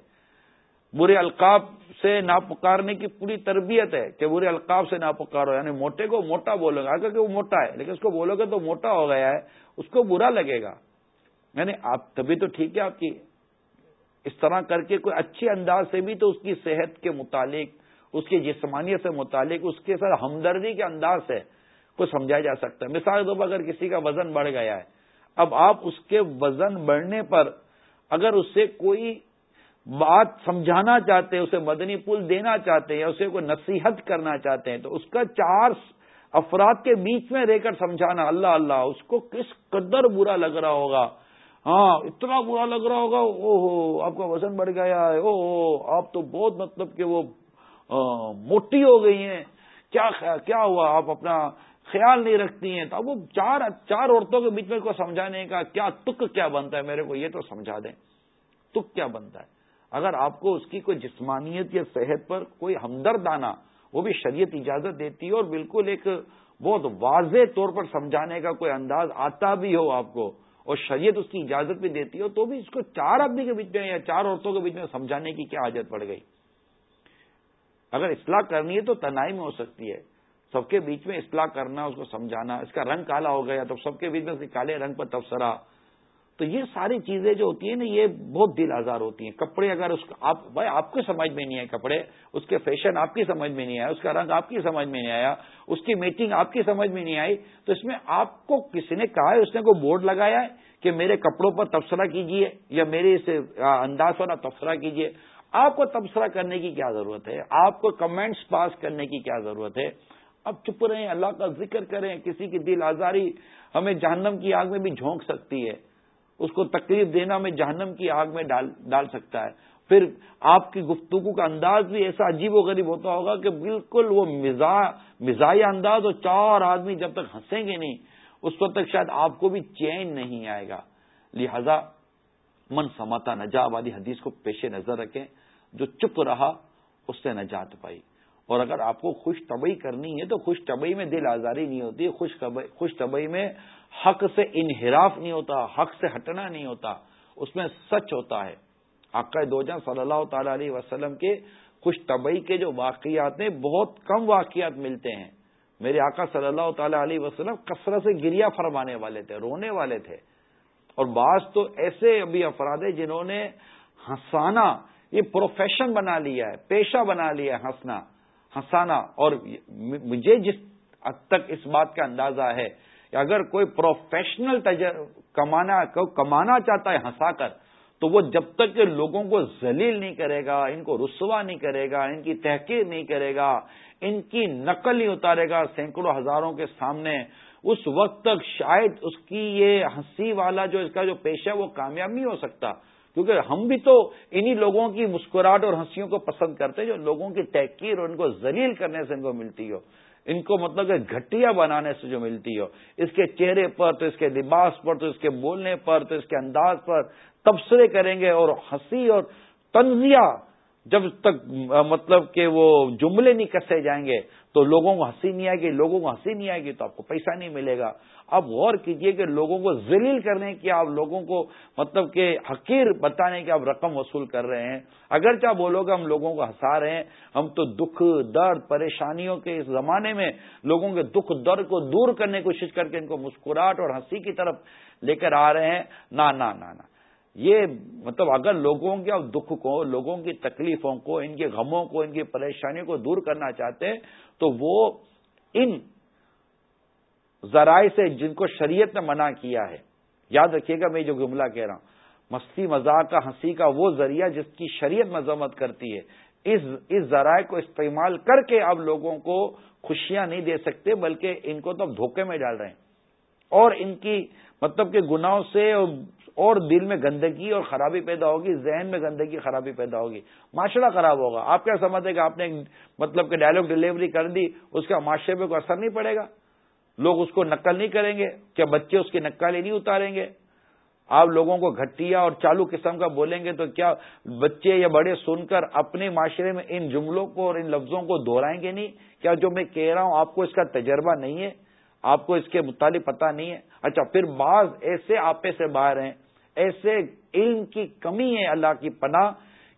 S1: برے القاب سے پکارنے کی پوری تربیت ہے کہ برے القاب سے ناپکار پکارو یعنی موٹے کو موٹا بولو گا کہ وہ موٹا ہے لیکن اس کو بولو گے تو موٹا ہو گیا ہے اس کو برا لگے گا یعنی آپ تبھی تو ٹھیک ہے آپ کی اس طرح کر کے کوئی اچھے انداز سے بھی تو اس کی صحت کے متعلق اس کی جسمانیت سے متعلق اس کے ساتھ ہمدردی کے انداز سے کو سمجھایا جا سکتا ہے مثال کے طور پر اگر کسی کا وزن بڑھ گیا ہے اب آپ اس کے وزن بڑھنے پر اگر اس سے کوئی بات سمجھانا چاہتے ہیں اسے مدنی پل دینا چاہتے ہیں یا اسے کوئی نصیحت کرنا چاہتے ہیں تو اس کا چار افراد کے بیچ میں رہ کر سمجھانا اللہ اللہ اس کو کس قدر برا لگ رہا ہوگا ہاں اتنا برا لگ رہا ہوگا او ہو آپ کا وزن بڑھ گیا ہے ہو آپ تو بہت مطلب کہ وہ موٹی ہو گئی ہیں کیا کیا ہوا آپ اپنا خیال نہیں رکھتی ہیں تو اب وہ چار چار عورتوں کے بیچ میں کو سمجھانے کا کیا تک کیا بنتا ہے میرے کو یہ تو سمجھا دیں تک کیا بنتا ہے اگر آپ کو اس کی کوئی جسمانیت یا صحت پر کوئی ہمدرد آنا وہ بھی شریعت اجازت دیتی ہے اور بالکل ایک بہت واضح طور پر سمجھانے کا کوئی انداز آتا بھی ہو آپ کو اور شریعت اس کی اجازت بھی دیتی ہو تو بھی اس کو چار آدمی کے بیچ میں یا چار عورتوں کے بیچ میں سمجھانے کی کیا حاجت پڑ گئی اگر اصلاح کرنی ہے تو تنای میں ہو سکتی ہے سب کے بیچ میں اصلاح کرنا اس کو سمجھانا اس کا رنگ کالا ہو گیا تو سب کے بیچ میں اس کے کالے رنگ پر تبصرہ تو یہ ساری چیزیں جو ہوتی ہیں نا یہ بہت دل آزار ہوتی ہیں کپڑے اگر اس آپ بھائی آپ کو سمجھ میں نہیں آئے کپڑے اس کے فیشن آپ کی سمجھ میں نہیں آیا اس کا رنگ آپ کی سمجھ میں نہیں آیا اس کی میٹنگ آپ کی سمجھ میں نہیں آئی تو اس میں آپ کو کسی نے کہا ہے اس نے کوئی بورڈ لگایا ہے کہ میرے کپڑوں پر تبصرہ کیجیے یا میرے اس انداز پر تبصرہ کیجیے آپ کو تبصرہ کرنے کی کیا ضرورت ہے آپ کو کمنٹس پاس کرنے کی کیا ضرورت ہے اب چپ رہے ہیں اللہ کا ذکر کریں کسی کی دل آزاری ہمیں جہنم کی آگ میں بھی جھونک سکتی ہے اس کو تکلیف دینا میں جہنم کی آگ میں ڈال ڈال سکتا ہے پھر آپ کی گفتگو کا انداز بھی ایسا عجیب و غریب ہوتا ہوگا کہ بالکل وہ مزا مزاحیہ انداز اور چار آدمی جب تک ہنسیں گے نہیں اس وقت تک شاید آپ کو بھی چین نہیں آئے گا لہذا من سماتا نجا والی حدیث کو پیش نظر رکھیں جو چپ رہا اس سے نجات پائی اور اگر آپ کو خوش طبعی کرنی ہے تو خوش طبعی میں دل آزاری نہیں ہوتی خوش خوش طبعی میں حق سے انحراف نہیں ہوتا حق سے ہٹنا نہیں ہوتا اس میں سچ ہوتا ہے آقا دو جان صلی اللہ تعالی علیہ وسلم کے کچھ طبی کے جو واقعات ہیں بہت کم واقعات ملتے ہیں میرے آقا صلی اللہ تعالی علیہ وسلم کثرت سے گریا فرمانے والے تھے رونے والے تھے اور بعض تو ایسے ابھی افراد ہیں جنہوں نے ہنسانا یہ پروفیشن بنا لیا ہے پیشہ بنا لیا ہے ہنسنا ہنسانا اور مجھے جس حد تک اس بات کا اندازہ ہے کہ اگر کوئی پروفیشنل کمانا کمانا چاہتا ہے ہنسا کر تو وہ جب تک کہ لوگوں کو ذلیل نہیں کرے گا ان کو رسوا نہیں کرے گا ان کی تحقیر نہیں کرے گا ان کی نقل نہیں اتارے گا سینکڑوں ہزاروں کے سامنے اس وقت تک شاید اس کی یہ ہنسی والا جو اس کا جو پیشہ ہے وہ کامیاب نہیں ہو سکتا کیونکہ ہم بھی تو انہی لوگوں کی مسکراہٹ اور ہنسیوں کو پسند کرتے ہیں جو لوگوں کی تحقیر اور ان کو ذلیل کرنے سے ان کو ملتی ہو ان کو مطلب کہ گھٹیا بنانے سے جو ملتی ہو اس کے چہرے پر تو اس کے لباس پر تو اس کے بولنے پر تو اس کے انداز پر تبصرے کریں گے اور ہنسی اور تنزیہ جب تک مطلب کہ وہ جملے نہیں کسے جائیں گے تو لوگوں کو ہنسی نہیں آئے گی لوگوں کو ہنسی نہیں آئے گی تو آپ کو پیسہ نہیں ملے گا اب غور کیجئے کہ لوگوں کو ذلیل کرنے کی آپ لوگوں کو مطلب کہ حقیر بتانے کی آپ رقم وصول کر رہے ہیں اگر کیا بولو گے ہم لوگوں کو ہنسا رہے ہیں ہم تو دکھ درد پریشانیوں کے اس زمانے میں لوگوں کے دکھ درد کو دور کرنے کی کوشش کر کے ان کو مسکراہٹ اور ہنسی کی طرف لے کر آ رہے ہیں نہ یہ مطلب اگر لوگوں کے دکھ کو لوگوں کی تکلیفوں کو ان کے غموں کو ان کی پریشانیوں کو دور کرنا چاہتے ہیں تو وہ ان ذرائع سے جن کو شریعت نے منع کیا ہے یاد رکھیے گا میں جو جملہ کہہ رہا ہوں مستی مذاق کا ہنسی کا وہ ذریعہ جس کی شریعت مذمت کرتی ہے اس ذرائع کو استعمال کر کے اب لوگوں کو خوشیاں نہیں دے سکتے بلکہ ان کو تو دھوکے میں ڈال رہے ہیں اور ان کی مطلب کہ گناہوں سے اور دل میں گندگی اور خرابی پیدا ہوگی ذہن میں گندگی خرابی پیدا ہوگی معاشرہ خراب ہوگا آپ کیا ہیں کہ آپ نے مطلب کہ ڈائلگ ڈلیوری کر دی اس کا معاشرے پہ کوئی اثر نہیں پڑے گا لوگ اس کو نقل نہیں کریں گے کیا بچے اس کی نقل ہی نہیں اتاریں گے آپ لوگوں کو گھٹیا اور چالو قسم کا بولیں گے تو کیا بچے یا بڑے سن کر اپنے معاشرے میں ان جملوں کو اور ان لفظوں کو دہرائیں گے نہیں کیا جو میں کہہ رہا ہوں آپ کو اس کا تجربہ نہیں ہے آپ کو اس کے متعلق پتہ نہیں ہے اچھا پھر بعض ایسے آپے سے باہر ہیں ایسے علم کی کمی ہے اللہ کی پناہ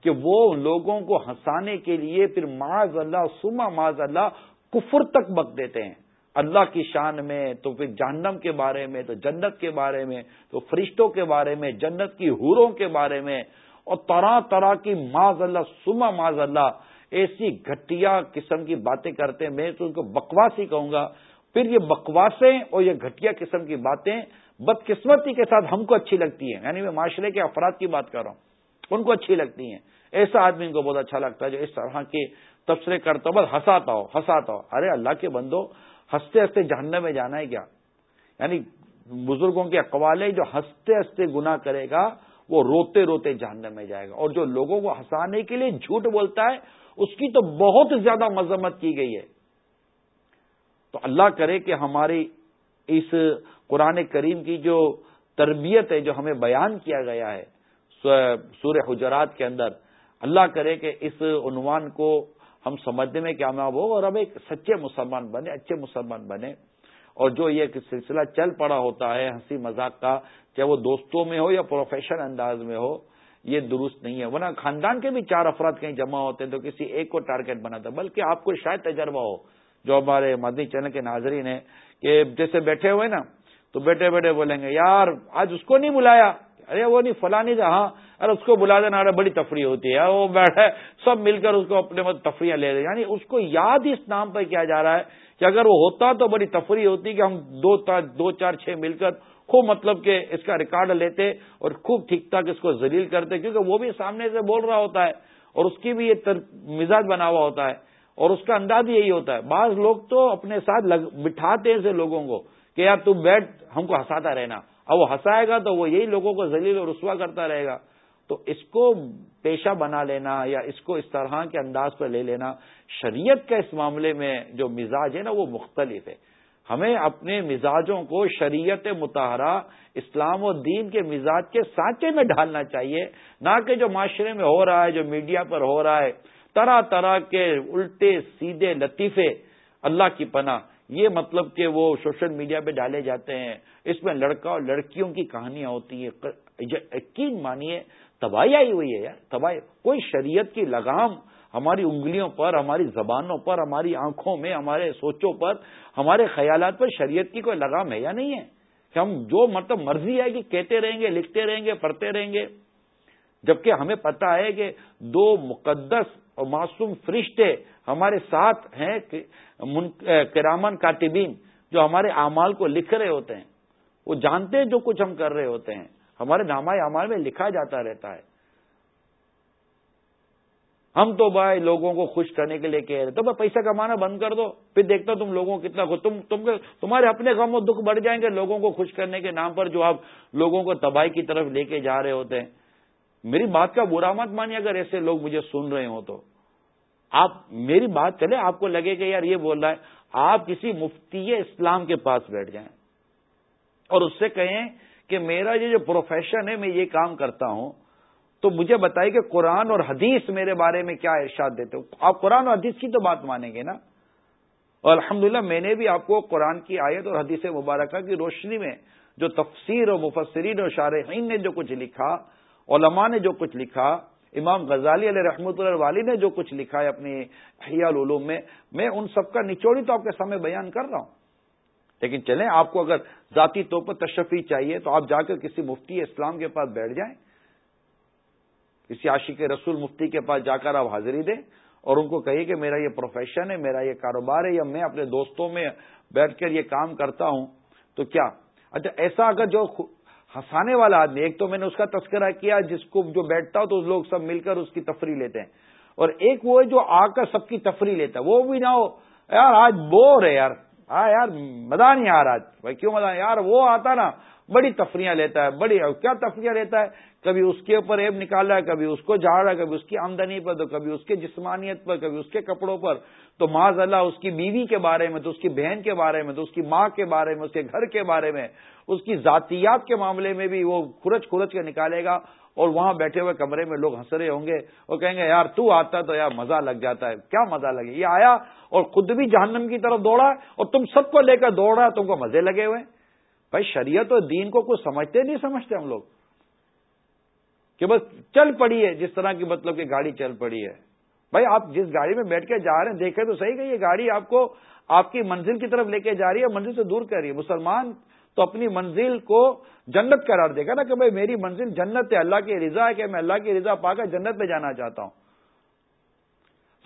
S1: کہ وہ لوگوں کو ہنسانے کے لیے پھر معاذ اللہ سما معاذ اللہ کفر تک بک دیتے ہیں اللہ کی شان میں تو پھر جہنم کے بارے میں تو جنت کے بارے میں تو فرشتوں کے بارے میں جنت کی حوروں کے بارے میں اور طرح طرح کی معاذ اللہ سما معاذ اللہ ایسی گھٹیا قسم کی باتیں کرتے ہیں میں تو ان کو بکواس ہی کہوں گا پھر یہ بکواسیں اور یہ گھٹیا قسم کی باتیں بدقسمتی کے ساتھ ہم کو اچھی لگتی ہیں یعنی میں معاشرے کے افراد کی بات کر رہا ہوں ان کو اچھی لگتی ہیں ایسا آدمی ان کو بہت اچھا لگتا ہے جو اس طرح کے تبصرے کرتا ہو بس ہنساتا ہو ہنساتا ہو ارے اللہ کے بندو ہنستے ہنستے جہنم میں جانا ہے کیا یعنی بزرگوں کے اقوال جو ہنستے ہنستے گنا کرے گا وہ روتے روتے جہنم میں جائے گا اور جو لوگوں کو ہنسانے کے لیے جھوٹ بولتا ہے اس کی تو بہت زیادہ مذمت کی گئی ہے تو اللہ کرے کہ ہماری اس قرآن کریم کی جو تربیت ہے جو ہمیں بیان کیا گیا ہے سورہ حجرات کے اندر اللہ کرے کہ اس عنوان کو ہم سمجھنے میں کامیاب ہو اور اب ایک سچے مسلمان بنے اچھے مسلمان بنے اور جو یہ سلسلہ چل پڑا ہوتا ہے ہنسی مذاق کا چاہے وہ دوستوں میں ہو یا پروفیشن انداز میں ہو یہ درست نہیں ہے ورنہ خاندان کے بھی چار افراد کہیں جمع ہوتے ہیں تو کسی ایک کو ٹارگیٹ بناتا بلکہ آپ کو شاید تجربہ ہو جو ہمارے مدنی چینل کے ناظرین ہیں کہ جیسے بیٹھے ہوئے نا تو بیٹھے بیٹھے بولیں گے یار آج اس کو نہیں بلایا ارے وہ نہیں فلانی تھا ہاں ارے اس کو بلا دینا بڑی تفریح ہوتی ہے وہ بیٹھے سب مل کر اس کو اپنے مت تفریح لے رہے یعنی اس کو یاد اس نام پہ کیا جا رہا ہے کہ اگر وہ ہوتا تو بڑی تفریح ہوتی کہ ہم دو چار چھ مل کر خوب مطلب کہ اس کا ریکارڈ لیتے اور خوب ٹھیک ٹھاک اس کو زلیل کرتے کیونکہ وہ بھی سامنے سے بول رہا ہوتا ہے اور اس کی بھی یہ مزاج بنا ہوا ہوتا ہے اور اس کا انداز یہی ہوتا ہے بعض لوگ تو اپنے ساتھ لگ بٹھاتے ہیں لوگوں کو کہ یار تم بیٹھ ہم کو ہنساتا رہنا اب وہ ہنسائے گا تو وہ یہی لوگوں کو ذلیل اور رسوا کرتا رہے گا تو اس کو پیشہ بنا لینا یا اس کو اس طرح کے انداز پر لے لینا شریعت کا اس معاملے میں جو مزاج ہے نا وہ مختلف ہے ہمیں اپنے مزاجوں کو شریعت متحرہ اسلام و دین کے مزاج کے سانچے میں ڈھالنا چاہیے نہ کہ جو معاشرے میں ہو رہا ہے جو میڈیا پر ہو رہا ہے طرح طرح کے الٹے سیدھے لطیفے اللہ کی پناہ یہ مطلب کہ وہ سوشل میڈیا پہ ڈالے جاتے ہیں اس میں لڑکا اور لڑکیوں کی کہانیاں ہوتی ہیں یقین مانیے تباہی آئی ہوئی ہے یار تباہی کوئی شریعت کی لگام ہماری انگلیوں پر ہماری زبانوں پر ہماری آنکھوں میں ہمارے سوچوں پر ہمارے خیالات پر شریعت کی کوئی لگام ہے یا نہیں ہے کہ ہم جو مطلب مرضی آئے کہتے رہیں گے لکھتے رہیں گے پڑھتے رہیں گے جبکہ ہمیں پتا ہے کہ دو مقدس اور معصوم فرشتے ہمارے ساتھ ہیں کرامن کاتبین جو ہمارے اعمال کو لکھ رہے ہوتے ہیں وہ جانتے جو کچھ ہم کر رہے ہوتے ہیں ہمارے اعمال میں لکھا جاتا رہتا ہے ہم تو بھائی لوگوں کو خوش کرنے کے لیے کہہ رہے تو بھائی پیسہ کمانا بند کر دو پھر دیکھتا تم لوگوں کو کتنا تم تم تمہارے اپنے غم و دکھ بڑھ جائیں گے لوگوں کو خوش کرنے کے نام پر جو آپ لوگوں کو تباہی کی طرف لے کے جا رہے ہوتے ہیں میری بات کا برا مت مانی اگر ایسے لوگ مجھے سن رہے ہوں تو آپ میری بات چلے آپ کو لگے کہ یار یہ بول رہا ہے آپ کسی مفتی اسلام کے پاس بیٹھ جائیں اور اس سے کہیں کہ میرا یہ جو پروفیشن ہے میں یہ کام کرتا ہوں تو مجھے بتائیے کہ قرآن اور حدیث میرے بارے میں کیا ارشاد دیتے ہو آپ قرآن اور حدیث کی تو بات مانیں گے نا اور الحمد میں نے بھی آپ کو قرآن کی آیت اور حدیث مبارکہ کی روشنی میں جو تفسیر اور مفسرین اور شارحین نے جو کچھ لکھا علماء نے جو کچھ لکھا امام غزالی علیہ رحمۃ اللہ والی نے جو کچھ لکھا ہے اپنے حیا العلوم میں میں ان سب کا نچوڑی تو آپ کے سامنے بیان کر رہا ہوں لیکن چلیں آپ کو اگر ذاتی طور پر تشفی چاہیے تو آپ جا کر کسی مفتی اسلام کے پاس بیٹھ جائیں کسی عاشق رسول مفتی کے پاس جا کر آپ حاضری دیں اور ان کو کہیے کہ میرا یہ پروفیشن ہے میرا یہ کاروبار ہے یا میں اپنے دوستوں میں بیٹھ کر یہ کام کرتا ہوں تو کیا اچھا ایسا اگر جو ہنسانے والا آدمی ایک تو میں نے اس کا تذکرہ کیا جس کو جو بیٹھتا ہو تو لوگ سب مل کر اس کی تفریح لیتے ہیں اور ایک وہ ہے جو آ کر سب کی تفریح لیتا ہے وہ بھی نہ ہو یار آج بور ہے یار ہاں یار مزہ نہیں آ رہا آج بھائی کیوں مزہ یار وہ آتا نا بڑی تفریح لیتا ہے بڑی کیا تفریح لیتا ہے کبھی اس کے اوپر ایب نکال رہا ہے کبھی اس کو جھاڑ رہا ہے کبھی اس کی آمدنی پر تو کبھی اس کے جسمانیت پر کبھی اس کے کپڑوں پر تو معاذ اللہ اس کی بیوی کے بارے میں تو اس کی بہن کے بارے میں تو اس کی ماں کے بارے میں اس کے گھر کے بارے میں اس کی ذاتیات کے معاملے میں بھی وہ کھرچ کھرچ کے نکالے گا اور وہاں بیٹھے ہوئے کمرے میں لوگ ہنس رہے ہوں گے اور کہیں گے یار تو آتا تو یار مزہ لگ جاتا ہے کیا مزہ لگے یہ آیا اور خود بھی جہنم کی طرف دوڑا اور تم سب کو لے کر دوڑ رہا ہے تم کو مزے لگے ہوئے بھائی شریعت اور دین کو کچھ سمجھتے نہیں سمجھتے ہم لوگ کہ بس چل پڑی ہے جس طرح کی مطلب کہ گاڑی چل پڑی ہے بھائی آپ جس گاڑی میں بیٹھ کے جا رہے ہیں دیکھیں تو صحیح کہ یہ گاڑی آپ کو آپ کی منزل کی طرف لے کے جا رہی ہے منزل سے دور کر رہی ہے مسلمان تو اپنی منزل کو جنت قرار دے گا نا کہ بھائی میری منزل جنت ہے اللہ کی رضا ہے کہ میں اللہ کی رضا پا کر جنت میں جانا چاہتا ہوں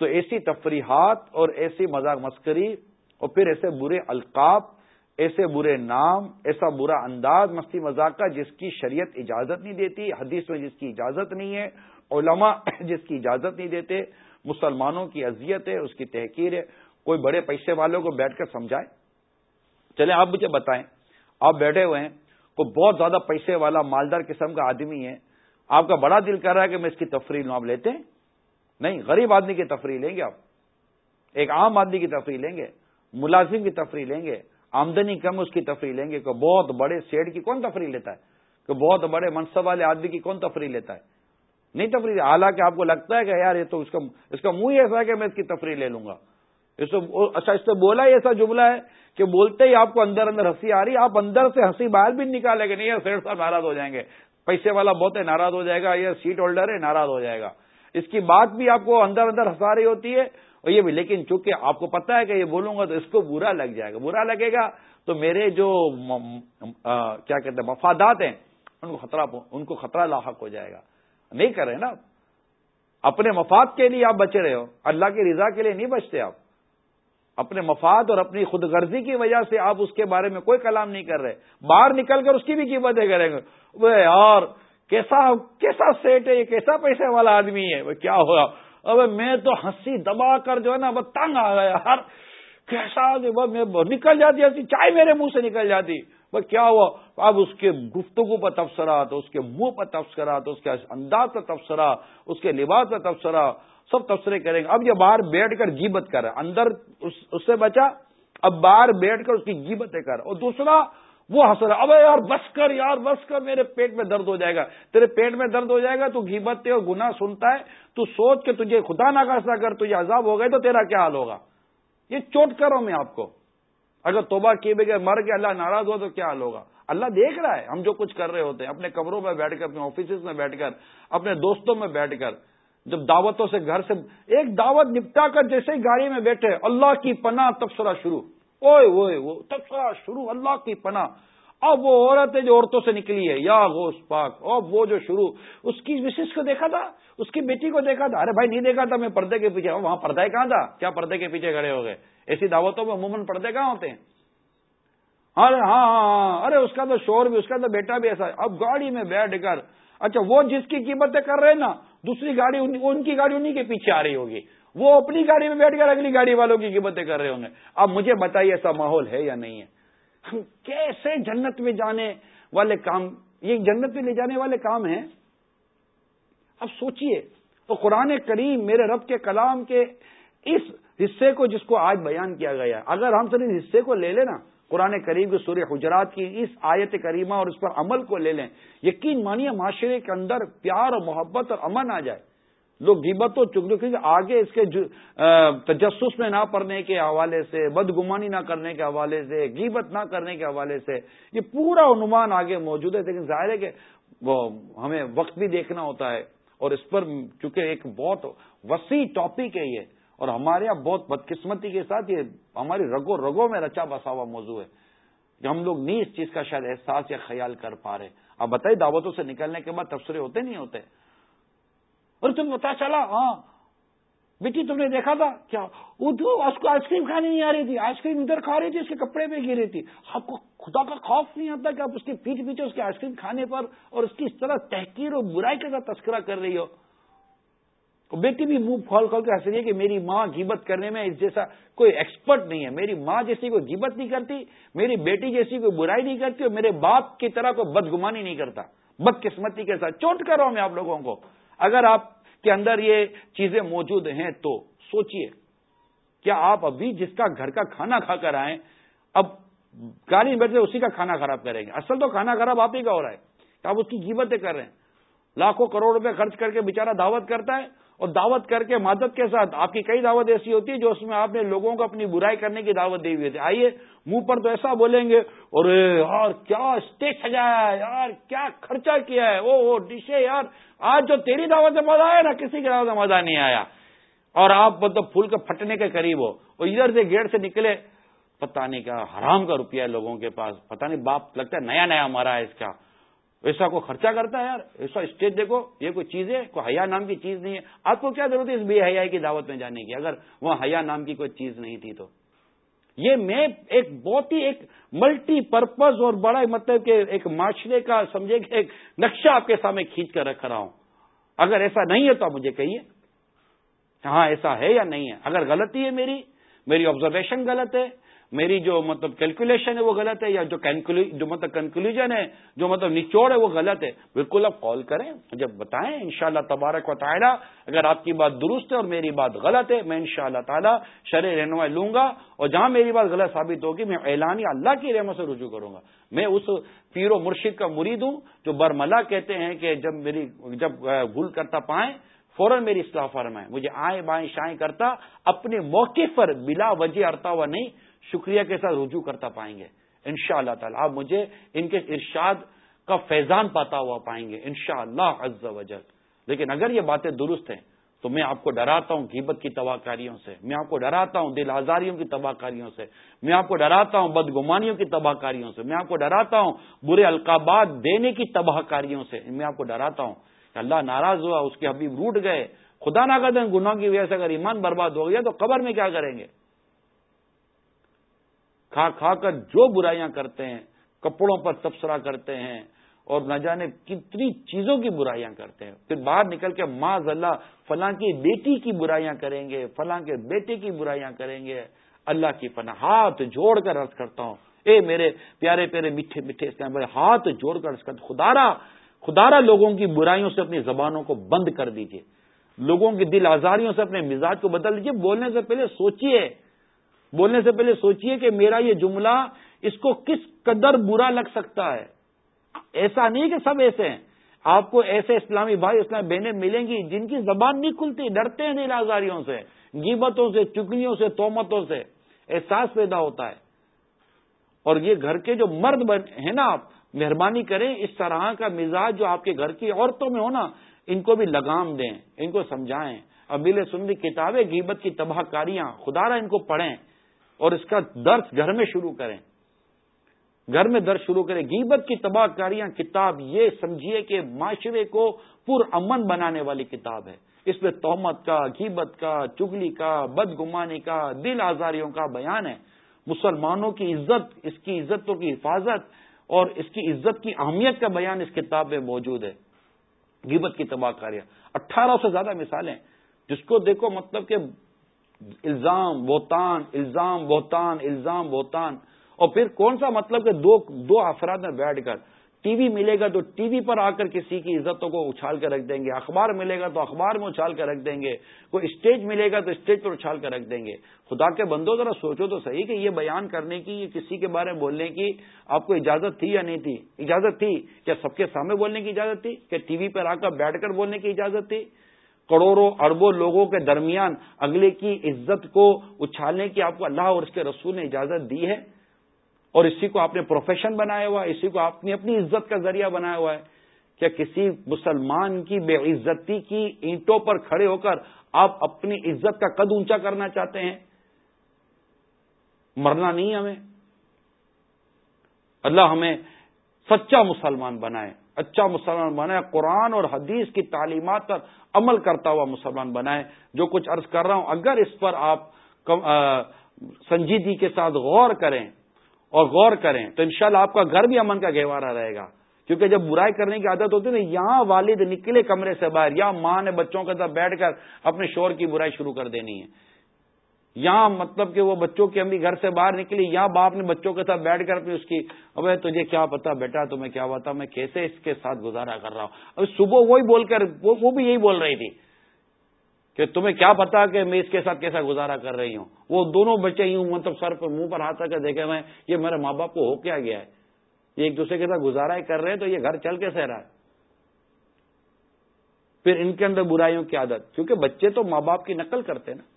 S1: تو ایسی تفریحات اور ایسی مذاق مسکری اور پھر ایسے برے القاب ایسے برے نام ایسا برا انداز مستی مذاق کا جس کی شریعت اجازت نہیں دیتی حدیث میں جس کی اجازت نہیں ہے علماء جس کی اجازت نہیں دیتے مسلمانوں کی اذیت ہے اس کی تحقیر ہے کوئی بڑے پیسے والوں کو بیٹھ کر سمجھائے چلے آپ مجھے بتائیں آپ بیٹھے ہوئے ہیں کوئی بہت زیادہ پیسے والا مالدار قسم کا آدمی ہے آپ کا بڑا دل کر رہا ہے کہ میں اس کی تفریح لوں آپ لیتے ہیں نہیں غریب آدمی کی تفریح لیں گے آپ ایک عام آدمی کی تفریح لیں گے ملازم کی تفریح لیں گے آمدنی کم اس کی تفریح لیں گے کوئی بہت بڑے شیڈ کی کون تفریح لیتا ہے کوئی بہت بڑے منصب والے آدمی کی کون تفریح لیتا ہے نہیں تفریح حالانکہ آپ کو لگتا ہے کہ یار یہ تو اس کا اس کا منہ ہی ایسا ہے کہ میں اس کی تفریح لے لوں گا اس اچھا اس سے بولا ہی ایسا جملہ ہے کہ بولتے ہی آپ کو اندر اندر ہنسی آ رہی آپ اندر سے ہنسی باہر بھی نکالے گا نہیں یار سیٹ صاحب ناراض ہو جائیں گے پیسے والا بہت ہے ناراض ہو جائے گا یا سیٹ ہولڈر ہے ناراض ہو جائے گا اس کی بات بھی آپ کو اندر اندر ہنسا رہی ہوتی ہے اور یہ بھی لیکن چونکہ آپ کو پتا ہے کہ یہ بولوں گا تو اس کو برا لگ جائے گا برا لگے گا تو میرے جو کیا کہتے ہیں مفادات ہیں ان کو خطرہ ان کو خطرہ لاحق ہو جائے گا نہیں کر رہے نا اپنے مفاد کے لیے آپ بچے رہے ہو اللہ کی رضا کے لیے نہیں بچتے آپ اپنے مفاد اور اپنی خود غرضی کی وجہ سے آپ اس کے بارے میں کوئی کلام نہیں کر رہے باہر نکل کر اس کی بھی قیمتیں کریں گے وہ اور کیسا کیسا سیٹ ہے یہ کیسا پیسے والا آدمی ہے وہ کیا ہوا میں تو ہنسی دبا کر جو ہے نا وہ تنگ آ گیا ہر کیسا میں نکل جاتی ہنسی چائے میرے منہ سے نکل جاتی بس کیا ہوا اب اس کے گفتگو پر تبصرہ تو اس کے منہ پر تبصرات اس کے انداز پر تبصرہ اس کے لباس پر تبصرہ سب تبصرے کریں گے اب یہ باہر بیٹھ کر جیبت بت کر اندر اس سے بچا اب باہر بیٹھ کر اس کی جیبتیں کر اور دوسرا وہ حسرا اب یار بس کر یار بس کر میرے پیٹ میں درد ہو جائے گا تیرے پیٹ میں درد ہو جائے گا تو گیبتیں اور گناہ سنتا ہے تو سوچ کے تجھے خدا نہ خاصہ کر تجھے عذاب ہو گئے تو تیرا کیا حال ہوگا یہ چوٹ ہوں میں آپ کو اگر توبہ کیے بغیر مر کے اللہ ناراض ہوا تو کیا حال ہوگا اللہ دیکھ رہا ہے ہم جو کچھ کر رہے ہوتے ہیں اپنے کمروں میں بیٹھ کر اپنے آفیسز میں بیٹھ کر اپنے دوستوں میں بیٹھ کر جب دعوتوں سے گھر سے ایک دعوت نپٹا کر جیسے ہی گاڑی میں بیٹھے اللہ کی پنا تبصرہ شروع اوئے اوئے وہ تبصرہ شروع اللہ کی پنا اب وہ عورت ہے جو عورتوں سے نکلی ہے یا غوث پاک اب وہ جو شروع اس کی وشیش کو دیکھا تھا اس کی بیٹی کو دیکھا تھا ارے بھائی نہیں دیکھا تھا میں پردے کے پیچھے وہاں پردہ کہاں تھا کیا پردے کے پیچھے کھڑے ہو گئے ایسی دعوتوں میں عموماً پردے کہاں ہوتے ہیں ہاں، ہاں، ہاں، ارے ارے ہاں اس کا تو شور بھی اس کا تو بیٹا بھی ایسا اب گاڑی میں بیٹھ کر اچھا وہ جس کی قیمتیں کر رہے ہیں نا دوسری گاڑی ان کی گاڑی انہیں کے پیچھے آ رہی ہوگی وہ اپنی گاڑی میں بیٹھ کر اگلی گاڑی والوں کی قیمتیں کر رہے ہوں گے اب مجھے بتائیے ایسا ماحول ہے یا نہیں ہے ہم کیسے جنت میں جانے والے کام یہ جنت میں لے جانے والے کام ہیں اب سوچئے تو قرآن کریم میرے رب کے کلام کے اس حصے کو جس کو آج بیان کیا گیا ہے اگر ہم سر اس حصے کو لے لیں نا قرآن کریم کے سورہ حجرات کی اس آیت کریمہ اور اس پر عمل کو لے لیں یقین مانی معاشرے کے اندر پیار اور محبت اور امن آ جائے لوگ گیبت تو چکن آگے اس کے تجسس میں نہ پڑنے کے حوالے سے بدگمانی نہ کرنے کے حوالے سے گیبت نہ کرنے کے حوالے سے یہ پورا عنوان آگے موجود ہے لیکن ظاہر ہے کہ وہ ہمیں وقت بھی دیکھنا ہوتا ہے اور اس پر چونکہ ایک بہت وسیع ٹاپک ہے یہ اور ہمارے یہاں بہت بدقسمتی کے ساتھ یہ ہماری رگو رگو میں رچا بسا ہوا موضوع ہے کہ ہم لوگ نہیں اس چیز کا شاید احساس یا خیال کر پا رہے آپ بتائیے دعوتوں سے نکلنے کے بعد تبصرے ہوتے نہیں ہوتے اور تم بتا چلا ہاں بیٹی تم نے دیکھا تھا کیا وہ اس کو آئس کریم کھانے نہیں آ رہی تھی آئس کریم ادھر کھا رہی تھی اس کے کپڑے پہ گر رہی تھی آپ کو خدا کا خوف نہیں آتا کہ آپ اس کے پیٹ پیچھے اس کے آئس کریم کھانے پر اور اس کی اس طرح تحقیر اور برائی کے ساتھ تذکرہ کر رہی ہو بیٹی بھی منہ کھول کھول کے رہی ہے کہ میری ماں گیبت کرنے میں اس جیسا کوئی ایکسپرٹ نہیں ہے میری ماں جیسی کوئی گیبت نہیں کرتی میری بیٹی جیسی کوئی برائی نہیں کرتی اور میرے باپ کی طرح کوئی بدگمانی نہیں کرتا کے ساتھ چوٹ کر رہا ہوں میں آپ لوگوں کو اگر آپ کے اندر یہ چیزیں موجود ہیں تو سوچئے کیا آپ ابھی جس کا گھر کا کھانا کھا کر آئے اب گاڑی میں بیٹھے اسی کا کھانا خراب کریں گے اصل تو کھانا خراب آپ ہی کا ہو رہا ہے آپ اس کی قیمتیں کر رہے ہیں لاکھوں کروڑ روپے خرچ کر کے بےچارا دعوت کرتا ہے اور دعوت کر کے مدد کے ساتھ آپ کی کئی دعوت ایسی ہوتی ہے جو اس میں آپ نے لوگوں کو اپنی برائی کرنے کی دعوت دی ہوئی آئیے منہ پر تو ایسا بولیں گے اور یار کیا اسٹیج سجایا ہے یار کیا خرچہ کیا ہے او ڈشے یار آج جو تیری دعوت میں مزہ آیا نا کسی کی دعوت میں مزہ نہیں آیا اور آپ مطلب پھول کے پھٹنے کے قریب ہو اور ادھر سے گیٹ سے نکلے پتہ نہیں کیا حرام کا روپیہ لوگوں کے پاس پتہ نہیں باپ لگتا ہے نیا نیا مارا ہے اس کا ایسا کو خرچہ کرتا ہے یار ایسا اسٹیج دیکھو یہ کوئی چیز ہے کوئی حیا نام کی چیز نہیں ہے آپ کو کیا ضرورت ہے اس بے حیائی کی دعوت میں جانے کی اگر وہ حیا نام کی کوئی چیز نہیں تھی تو یہ میں ایک بہت ہی ایک ملٹی پرپز اور بڑا مطلب کہ ایک معاشرے کا سمجھے کہ ایک نقشہ آپ کے سامنے کھینچ کر رکھ رہا ہوں اگر ایسا نہیں ہے تو آپ مجھے کہیے ہاں ایسا ہے یا نہیں ہے اگر غلطی ہے میری میری آبزرویشن غلط ہے میری جو مطلب کیلکولیشن ہے وہ غلط ہے یا جو جو مطلب کنکلوژن ہے جو مطلب نچوڑ ہے وہ غلط ہے بالکل آپ کال کریں جب بتائیں انشاءاللہ تبارک و تعالی اگر آپ کی بات درست ہے اور میری بات غلط ہے میں انشاءاللہ شاء اللہ رہنمائی شرح لوں گا اور جہاں میری بات غلط ثابت ہوگی میں اعلان اللہ کی رحمت سے رجوع کروں گا میں اس پیر و مرشد کا مرید ہوں جو برملا کہتے ہیں کہ جب میری جب بھول کرتا پائیں فوراً میری اصلاح فرمائیں مجھے آئیں بائیں شائیں کرتا اپنے موقع پر بلا وجہ ارتا ہوا نہیں شکریہ کے ساتھ رجوع کرتا پائیں گے ان شاء اللہ تعالیٰ آپ مجھے ان کے ارشاد کا فیضان پاتا ہوا پائیں گے ان شاء اللہ و وجل لیکن اگر یہ باتیں درست ہیں تو میں آپ کو ڈراتا ہوں گیبت کی تباہ کاریوں سے میں آپ کو ڈراتا ہوں دل آزاریوں کی تباہ کاریوں سے میں آپ کو ڈراتا ہوں بدگمانیوں کی تباہ کاریوں سے میں آپ کو ڈراتا ہوں برے القابات دینے کی تباہ کاریوں سے میں آپ کو ڈراتا ہوں کہ اللہ ناراض ہوا اس کے حبیب روٹ گئے خدا نہ کر دیں گناہ کی وجہ سے اگر ایمان برباد ہو گیا تو قبر میں کیا کریں گے کھا کھا کر جو برائیاں کرتے ہیں کپڑوں پر تبصرہ کرتے ہیں اور نہ جانے کتنی چیزوں کی برائیاں کرتے ہیں پھر باہر نکل کے ماں اللہ فلاں کی بیٹی کی برائیاں کریں گے فلاں کے بیٹے کی برائیاں کریں گے اللہ کی فن ہاتھ جوڑ کر عرض کرتا ہوں اے میرے پیارے پیارے میٹھے میٹھے ہاتھ جوڑ کر کرتا ہوں خدارا خدارا لوگوں کی برائیوں سے اپنی زبانوں کو بند کر دیجیے لوگوں کی دل آزاریوں سے اپنے مزاج کو بدل دیجیے بولنے سے پہلے سوچیے بولنے سے پہلے سوچئے کہ میرا یہ جملہ اس کو کس قدر برا لگ سکتا ہے ایسا نہیں کہ سب ایسے ہیں آپ کو ایسے اسلامی بھائی اسلامی بہنیں ملیں گی جن کی زبان نہیں کھلتی ڈرتے ہیں نیلازاریوں سے گیبتوں سے چکنیوں سے تومتوں سے احساس پیدا ہوتا ہے اور یہ گھر کے جو مرد بن ہیں نا آپ مہربانی کریں اس طرح کا مزاج جو آپ کے گھر کی عورتوں میں ہو نا ان کو بھی لگام دیں ان کو سمجھائیں ابیل سندی کتابیں گیبت کی تباہ کاریاں خدا را ان کو پڑھیں اور اس کا درس گھر میں شروع کریں گھر میں درد شروع کریں غیبت کی تباہ کاریاں کتاب یہ سمجھیے کہ معاشرے کو پر امن بنانے والی کتاب ہے اس میں تہمت کا گیبت کا چگلی کا بدگمانی کا دل آزاریوں کا بیان ہے مسلمانوں کی عزت اس کی عزتوں کی حفاظت اور اس کی عزت کی اہمیت کا بیان اس کتاب میں موجود ہے گیبت کی تباہ کاریاں اٹھارہ سے زیادہ مثالیں جس کو دیکھو مطلب کہ الزام بہتان الزام بہتان الزام بہتان اور پھر کون سا مطلب کہ دو دو افراد میں بیٹھ کر ٹی وی ملے گا تو ٹی وی پر آ کر کسی کی عزتوں کو اچھال کر رکھ دیں گے اخبار ملے گا تو اخبار میں اچھال کر رکھ دیں گے کوئی اسٹیج ملے گا تو اسٹیج پر اچھال کر رکھ دیں گے خدا کے بندوں ذرا سوچو تو صحیح کہ یہ بیان کرنے کی یہ کسی کے بارے میں بولنے کی آپ کو اجازت تھی یا نہیں تھی اجازت تھی کیا سب کے سامنے بولنے کی اجازت تھی کیا ٹی وی پر آ کر بیٹھ کر بولنے کی اجازت تھی کروڑوں اربوں لوگوں کے درمیان اگلے کی عزت کو اچھالنے کی آپ کو اللہ اور اس کے رسول نے اجازت دی ہے اور اسی کو آپ نے پروفیشن بنایا ہوا ہے اسی کو آپ نے اپنی عزت کا ذریعہ بنایا ہوا ہے کیا کسی مسلمان کی بے عزتی کی اینٹوں پر کھڑے ہو کر آپ اپنی عزت کا قد اونچا کرنا چاہتے ہیں مرنا نہیں ہمیں اللہ ہمیں سچا مسلمان بنائے اچھا مسلمان بنائے قرآن اور حدیث کی تعلیمات پر عمل کرتا ہوا مسلمان بنائے جو کچھ عرض کر رہا ہوں اگر اس پر آپ سنجیدگی کے ساتھ غور کریں اور غور کریں تو انشاءاللہ شاء آپ کا گھر بھی امن کا گہوارہ رہے گا کیونکہ جب برائی کرنے کی عادت ہوتی ہے نا یہاں والد نکلے کمرے سے باہر یا ماں نے بچوں کے ساتھ بیٹھ کر اپنے شور کی برائی شروع کر دینی ہے مطلب کہ وہ بچوں کی امی گھر سے باہر نکلی یا باپ نے بچوں کے ساتھ بیٹھ کر اپنی اس کی اب تجھے کیا پتا بیٹا تمہیں کیا پتا میں کیسے اس کے ساتھ گزارا کر رہا ہوں اب صبح وہی بول کر وہ بھی یہی بول رہی تھی کہ تمہیں کیا پتا کہ میں اس کے ساتھ کیسا گزارا کر رہی ہوں وہ دونوں بچے یوں مطلب سر منہ پر ہاتھ کر دیکھے میں یہ میرے ماں باپ کو ہو کیا گیا ہے یہ ایک دوسرے کے ساتھ گزارا ہی کر رہے ہیں تو یہ گھر چل کے سہ رہا ہے پھر ان کے اندر برائیوں کی عادت کیونکہ بچے تو ماں باپ کی نقل کرتے ہیں نا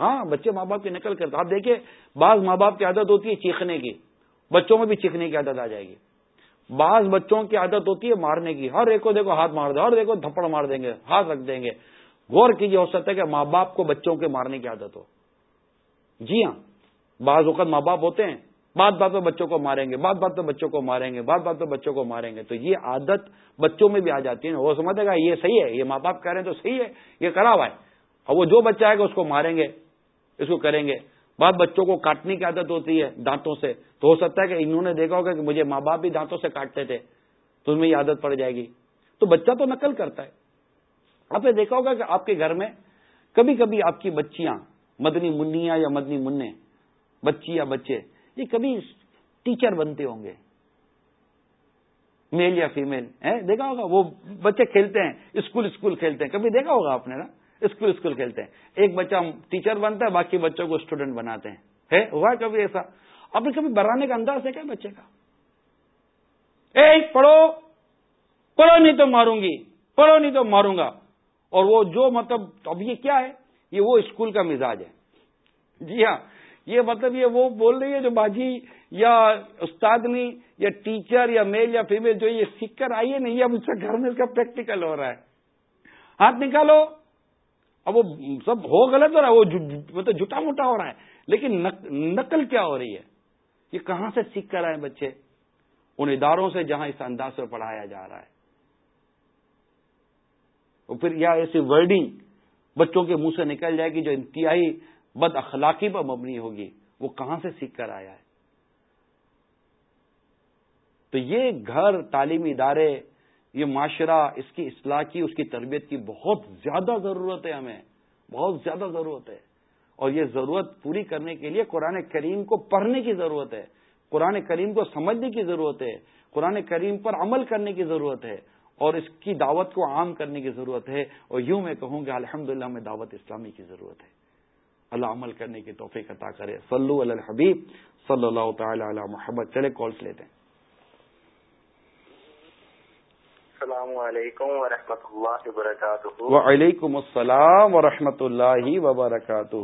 S1: ہاں بچے ماں باپ کی نقل کرتے آپ دیکھیں بعض ماں باپ کی عادت ہوتی ہے چیخنے کی بچوں میں بھی چیخنے کی عادت آ جائے گی بعض بچوں کی عادت ہوتی ہے مارنے کی ہر ایک کو دیکھو ہاتھ مار دیں ہر دیکھو تھپڑ مار دیں گے ہاتھ رکھ دیں گے غور کیجیے ہو سکتا ہے کہ ماں باپ کو بچوں کے مارنے کی عادت ہو جی ہاں بعض اوقات ماں باپ ہوتے ہیں بات بات پہ بچوں کو ماریں گے بات بات پہ بچوں کو ماریں گے بات بات پہ بچوں کو ماریں گے تو یہ عادت بچوں میں بھی آ جاتی ہے وہ سمجھے گا یہ صحیح ہے یہ ماں باپ کہہ رہے ہیں تو صحیح ہے یہ کرا ہوا ہے اور وہ جو بچہ آئے گا اس کو ماریں گے اس کو کریں گے بعد بچوں کو کاٹنے کی عادت ہوتی ہے دانتوں سے تو ہو سکتا ہے کہ انہوں نے دیکھا ہوگا کہ مجھے ماں باپ بھی دانتوں سے کاٹتے تھے تو ان میں یہ عادت پڑ جائے گی تو بچہ تو نقل کرتا ہے آپ نے دیکھا ہوگا کہ آپ کے گھر میں کبھی کبھی آپ کی بچیاں مدنی منیا یا مدنی منہ بچی یا بچے یہ کبھی ٹیچر بنتے ہوں گے میل یا فیمل دیکھا ہوگا وہ بچے کھیلتے ہیں اسکول اسکول کھیلتے ہیں کبھی دیکھا ہوگا آپ نے نا اسکول اسکول کھیلتے ہیں ایک بچہ ٹیچر بنتا ہے باقی بچوں کو اسٹوڈنٹ بناتے ہیں ہے ہوا ہے کبھی ایسا ابھی کبھی برانے کا انداز ہے کیا بچے کا اے پڑھو پڑھو نہیں تو ماروں گی پڑھو نہیں تو ماروں گا اور وہ جو مطلب اب یہ کیا ہے یہ وہ اسکول کا مزاج ہے جی ہاں یہ مطلب یہ وہ بول رہی ہے جو باجی یا استاد یا ٹیچر یا میل یا فیمل جو یہ سیکھ کر آئیے نہیں یہ مجھ سے گھر میں اس کا پریکٹیکل ہو رہا ہے ہاتھ نکالو اب وہ سب ہو غلط ہو رہا ہے وہ مطلب جھٹا موٹا ہو رہا ہے لیکن نقل کیا ہو رہی ہے یہ کہاں سے سیکھ کر آئے بچے ان اداروں سے جہاں اس انداز سے پڑھایا جا رہا ہے اور پھر یا ایسی ورڈنگ بچوں کے منہ سے نکل جائے گی جو انتہائی بد اخلاقی پر مبنی ہوگی وہ کہاں سے سیکھ کر آیا ہے تو یہ گھر تعلیمی ادارے یہ معاشرہ اس کی اصلاح کی اس کی تربیت کی بہت زیادہ ضرورت ہے ہمیں بہت زیادہ ضرورت ہے اور یہ ضرورت پوری کرنے کے لیے قرآن کریم کو پڑھنے کی ضرورت ہے قرآن کریم کو سمجھنے کی ضرورت ہے قرآن کریم پر عمل کرنے کی ضرورت ہے اور اس کی دعوت کو عام کرنے کی ضرورت ہے اور یوں میں کہوں کہ الحمد للہ میں دعوت اسلامی کی ضرورت ہے اللہ عمل کرنے کی توفیق عطا کرے صلو علی الحبیب صلی اللہ تعالی علی محمد چلے کالس لیتے ہیں
S2: السلام علیکم ورحمۃ اللہ وبرکاتہ وعلیکم
S1: السلام و رحمۃ اللہ وبرکاتہ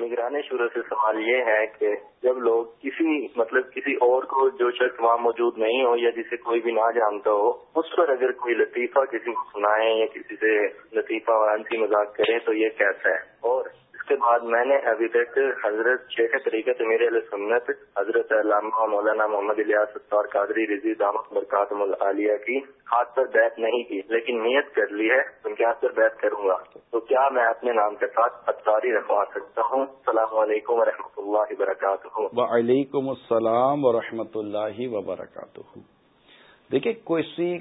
S2: نگرانی شروع سے سوال یہ ہے کہ جب لوگ کسی مطلب کسی اور کو جو شخص وہاں موجود نہیں ہو یا جسے کوئی بھی نہ جانتا ہو اس پر اگر کوئی لطیفہ کسی کو سنائے یا کسی سے لطیفہ وارانسی مذاق کرے تو یہ کیسا ہے اور اس کے بعد میں نے ابھی تک حضرت شیخ طریقت امیر علیہ سنت حضرت علامہ مولانا محمد الیاس اور قادری رضی دامت العالیہ کی ہاتھ پر بیت نہیں کی لیکن نیت کر لی ہے ان کے ہاتھ پر بیت کروں گا تو کیا میں اپنے نام کے ساتھ ادکاری رکھوا سکتا ہوں السلام علیکم و اللہ وبرکاتہ
S1: وعلیکم السلام و اللہ وبرکاتہ دیکھیں کوئی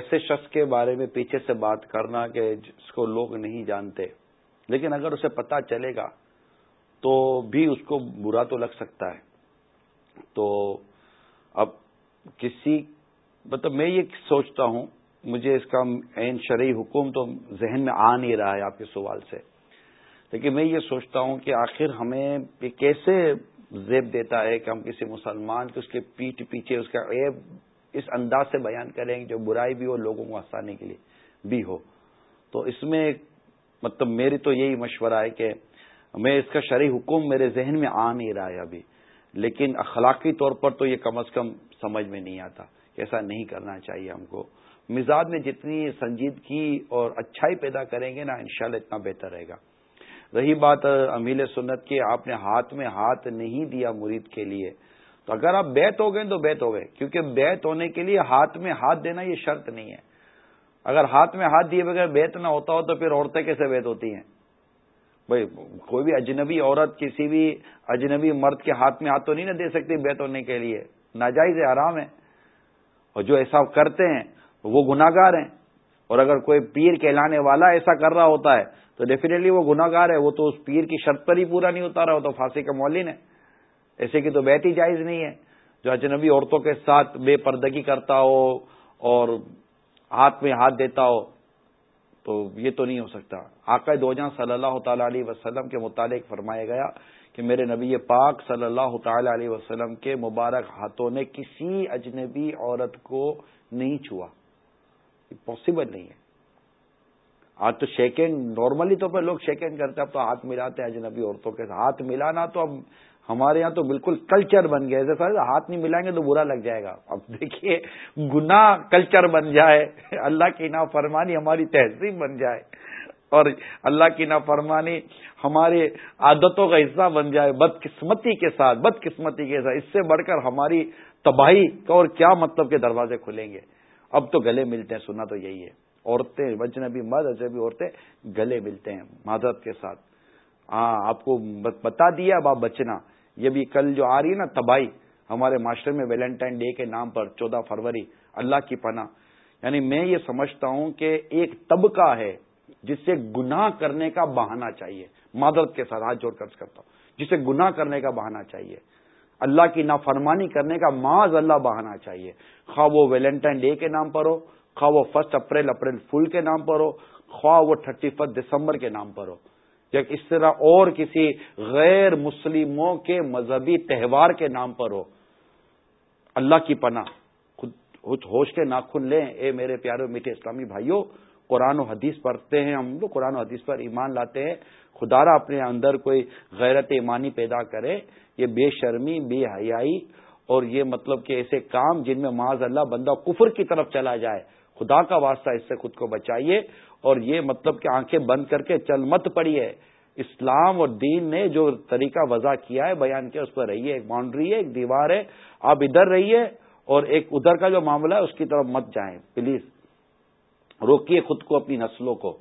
S1: ایسے شخص کے بارے میں پیچھے سے بات کرنا کہ جس کو لوگ نہیں جانتے لیکن اگر اسے پتا چلے گا تو بھی اس کو برا تو لگ سکتا ہے تو اب کسی مطلب میں یہ سوچتا ہوں مجھے اس کا عین شرعی حکم تو ذہن میں آ نہیں رہا ہے آپ کے سوال سے لیکن میں یہ سوچتا ہوں کہ آخر ہمیں یہ کیسے زیب دیتا ہے کہ ہم کسی مسلمان کے اس کے پیٹ پیچھے اس کا عیب اس انداز سے بیان کریں جو برائی بھی ہو لوگوں کو ہنسانے کے لیے بھی ہو تو اس میں ایک مطلب میری تو یہی مشورہ ہے کہ میں اس کا شرعی حکم میرے ذہن میں آ نہیں رہا ہے ابھی لیکن اخلاقی طور پر تو یہ کم از کم سمجھ میں نہیں آتا کہ ایسا نہیں کرنا چاہیے ہم کو مزاج میں جتنی سنجیدگی اور اچھائی پیدا کریں گے نا انشاءاللہ اتنا بہتر رہے گا رہی بات امیل سنت کی آپ نے ہاتھ میں ہاتھ نہیں دیا مرید کے لیے تو اگر آپ بیت ہو گئے تو بیت ہو گئے کیونکہ بیت ہونے کے لیے ہاتھ میں ہاتھ دینا یہ شرط نہیں ہے اگر ہاتھ میں ہاتھ دیے بغیر بیت نہ ہوتا ہو تو پھر عورتیں کیسے بیت ہوتی ہیں بھائی کوئی بھی اجنبی عورت کسی بھی اجنبی مرد کے ہاتھ میں ہاتھ تو نہیں نہ دے سکتی بیت ہونے کے لیے ناجائز ہے آرام ہے اور جو ایسا کرتے ہیں وہ گناگار ہیں اور اگر کوئی پیر کہلانے والا ایسا کر رہا ہوتا ہے تو ڈیفینیٹلی وہ گناگار ہے وہ تو اس پیر کی شرط پر ہی پورا نہیں ہوتا رہا وہ تو پھانسی کا مولن ہے ایسے کی تو بیت ہی جائز نہیں ہے جو اجنبی عورتوں کے ساتھ بے پردگی کرتا ہو اور ہاتھ میں ہاتھ دیتا ہو تو یہ تو نہیں ہو سکتا آقا دو جہاں صلی اللہ تعالی علیہ وسلم کے متعلق فرمایا گیا کہ میرے نبی پاک صلی اللہ تعالی علیہ وسلم کے مبارک ہاتھوں نے کسی اجنبی عورت کو نہیں چھوا یہ پاسبل نہیں ہے آج تو شیکنگ نارملی تو پھر لوگ شیکنگ کرتے ہیں اب تو ہاتھ ملاتے ہیں اجنبی عورتوں کے ہاتھ ملانا تو اب ہمارے یہاں تو بالکل کلچر بن گیا جیسے ہاتھ نہیں ملائیں گے تو برا لگ جائے گا اب دیکھیے گنا کلچر بن جائے اللہ کی نا فرمانی ہماری تہذیب بن جائے اور اللہ کی نا فرمانی عادتوں کا حصہ بن جائے بد قسمتی کے ساتھ بدقسمتی کے ساتھ اس سے بڑھ کر ہماری تباہی کا اور کیا مطلب کے دروازے کھلیں گے اب تو گلے ملتے ہیں سنا تو یہی ہے عورتیں بچنے بھی اجنبی بھی عورتیں گلے ملتے ہیں معذرت کے ساتھ ہاں آپ کو بتا دیا اب آپ بچنا یہ بھی کل جو آ رہی ہے نا تباہی ہمارے معاشرے میں ویلنٹائن ڈے کے نام پر چودہ فروری اللہ کی پناہ یعنی میں یہ سمجھتا ہوں کہ ایک طبقہ ہے جسے گناہ کرنے کا بہانا چاہیے معذرت کے ساتھ ہاتھ جوڑ کر کرتا ہوں جسے گناہ کرنے کا بہانا چاہیے اللہ کی نافرمانی کرنے کا معاذ اللہ بہانا چاہیے خواہ وہ ویلنٹائن ڈے کے نام پر ہو خواہ وہ فرسٹ اپریل اپریل فل کے نام پر ہو خواہ وہ تھرٹی فسٹ دسمبر کے نام پر ہو یا اس طرح اور کسی غیر مسلموں کے مذہبی تہوار کے نام پر ہو اللہ کی پناہ خود خود ہوش کے ناخن لیں اے میرے پیارے میٹھے اسلامی بھائیوں قرآن و حدیث پڑھتے ہیں ہم لوگ قرآن و حدیث پر ایمان لاتے ہیں خدا را اپنے اندر کوئی غیرت ایمانی پیدا کرے یہ بے شرمی بے حیائی اور یہ مطلب کہ ایسے کام جن میں معاذ اللہ بندہ کفر کی طرف چلا جائے خدا کا واسطہ اس سے خود کو بچائیے اور یہ مطلب کہ آنکھیں بند کر کے چل مت پڑیے اسلام اور دین نے جو طریقہ وضع کیا ہے بیان کیا اس پر رہیے ایک باؤنڈری ہے ایک دیوار ہے آپ ادھر رہیے اور ایک ادھر کا جو معاملہ ہے اس کی طرف مت جائیں پلیز روکیے خود کو اپنی نسلوں کو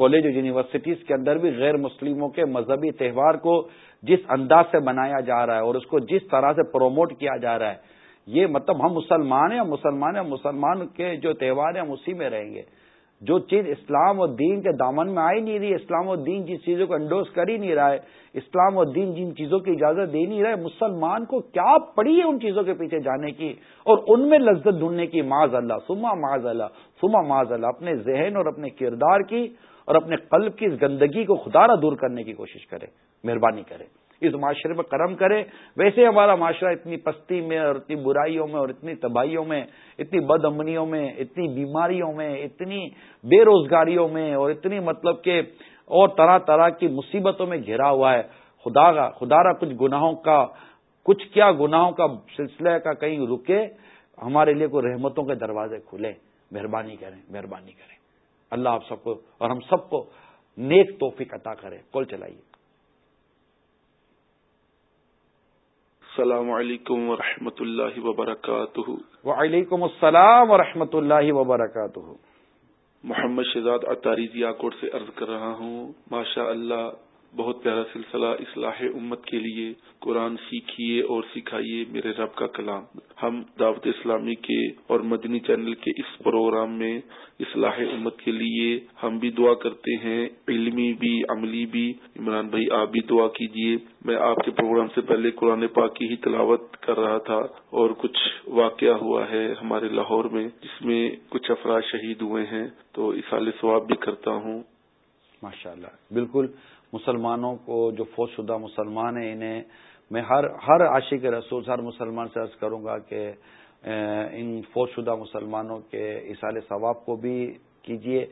S1: کالج اور یونیورسٹیز کے اندر بھی غیر مسلموں کے مذہبی تہوار کو جس انداز سے بنایا جا رہا ہے اور اس کو جس طرح سے پروموٹ کیا جا رہا ہے یہ مطلب ہم مسلمان ہیں مسلمان ہیں مسلمان کے جو تہوار ہیں ہم اسی میں رہیں گے جو چیز اسلام و دین کے دامن میں آئی نہیں رہی اسلام و دین جس چیزوں کو انڈوز کر ہی نہیں رہا ہے اسلام و دین جن چیزوں کی اجازت دے نہیں رہا ہے مسلمان کو کیا پڑی ہے ان چیزوں کے پیچھے جانے کی اور ان میں لذت ڈھونڈنے کی معاذ اللہ سما معاذ اللہ سما معاذ اللہ اپنے ذہن اور اپنے کردار کی اور اپنے قلب کی اس گندگی کو را دور کرنے کی کوشش کرے مہربانی کریں اس معاشرے میں کرم کرے ویسے ہمارا معاشرہ اتنی پستی میں اور اتنی برائیوں میں اور اتنی تباہیوں میں اتنی بد امنیوں میں اتنی بیماریوں میں اتنی بے روزگاریوں میں اور اتنی مطلب کہ اور طرح طرح کی مصیبتوں میں گھرا ہوا ہے خدا کا خدا را کچھ گناہوں کا کچھ کیا گناہوں کا سلسلہ کا کہیں رکے ہمارے لیے کوئی رحمتوں کے دروازے کھلے مہربانی کریں مہربانی کریں اللہ آپ سب کو اور ہم سب کو نیک توفیق عطا کرے کل چلائیے
S2: السلام علیکم و رحمۃ اللہ وبرکاتہ
S1: وعلیکم السلام و رحمۃ اللہ وبرکاتہ
S2: محمد شہزاد اطاری ضیا جی کوٹ سے عرض کر رہا ہوں ماشاء اللہ بہت پیارا سلسلہ اصلاح امت کے لیے قرآن سیکھیے اور سکھائیے میرے رب کا کلام ہم دعوت اسلامی کے اور مدنی چینل کے اس پروگرام میں اصلاح امت کے لیے ہم بھی دعا کرتے ہیں علمی بھی عملی بھی عمران بھائی آپ بھی دعا کیجیے میں آپ کے پروگرام سے پہلے قرآن پاک کی ہی تلاوت کر رہا تھا اور کچھ واقعہ ہوا ہے ہمارے لاہور میں جس میں کچھ افراد شہید ہوئے ہیں تو اسال ثواب بھی کرتا ہوں ماشاء اللہ بالکل مسلمانوں کو جو
S1: فوج شدہ مسلمان ہیں انہیں میں ہر ہر عاشق رسول ہر مسلمان سے عرض کروں گا کہ ان فوج شدہ مسلمانوں کے اصال ثواب کو بھی کیجیے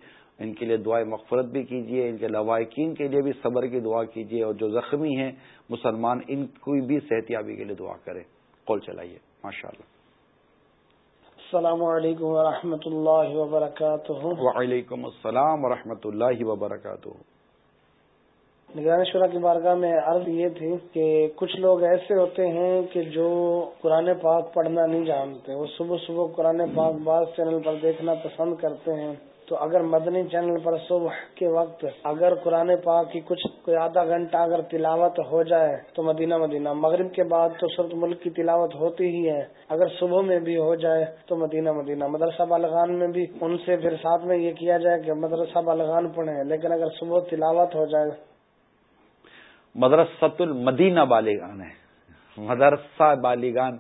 S1: ان کے لیے دعائیں مغفرت بھی کیجیے ان کے لوائقین کے لیے بھی صبر کی دعا کیجیے اور جو زخمی ہیں مسلمان ان کی بھی صحتیابی کے لیے دعا کریں کال چلائیے ماشاء اللہ
S2: السلام علیکم و اللہ وبرکاتہ
S1: وعلیکم السلام ورحمۃ اللہ وبرکاتہ
S2: نگران شورا کی بارگاہ میں عرض یہ تھی کہ کچھ لوگ ایسے ہوتے ہیں کہ جو قرآن پاک پڑھنا نہیں جانتے وہ صبح صبح قرآن پاک بعض چینل پر دیکھنا پسند کرتے ہیں تو اگر مدنی چینل پر صبح کے وقت اگر قرآن پاک کی کچھ کوئی آدھا گھنٹہ اگر تلاوت ہو جائے تو مدینہ مدینہ مغرب کے بعد تو صرف ملک کی تلاوت ہوتی ہی ہے اگر صبح میں بھی ہو جائے تو مدینہ مدینہ مدرسہ بالغان میں بھی ان سے پھر ساتھ میں یہ کیا جائے کہ مدرسہ بالغان پڑھیں لیکن اگر صبح تلاوت ہو جائے
S1: مدرسۃ المدینہ بالغان ہے مدرسہ بالیگان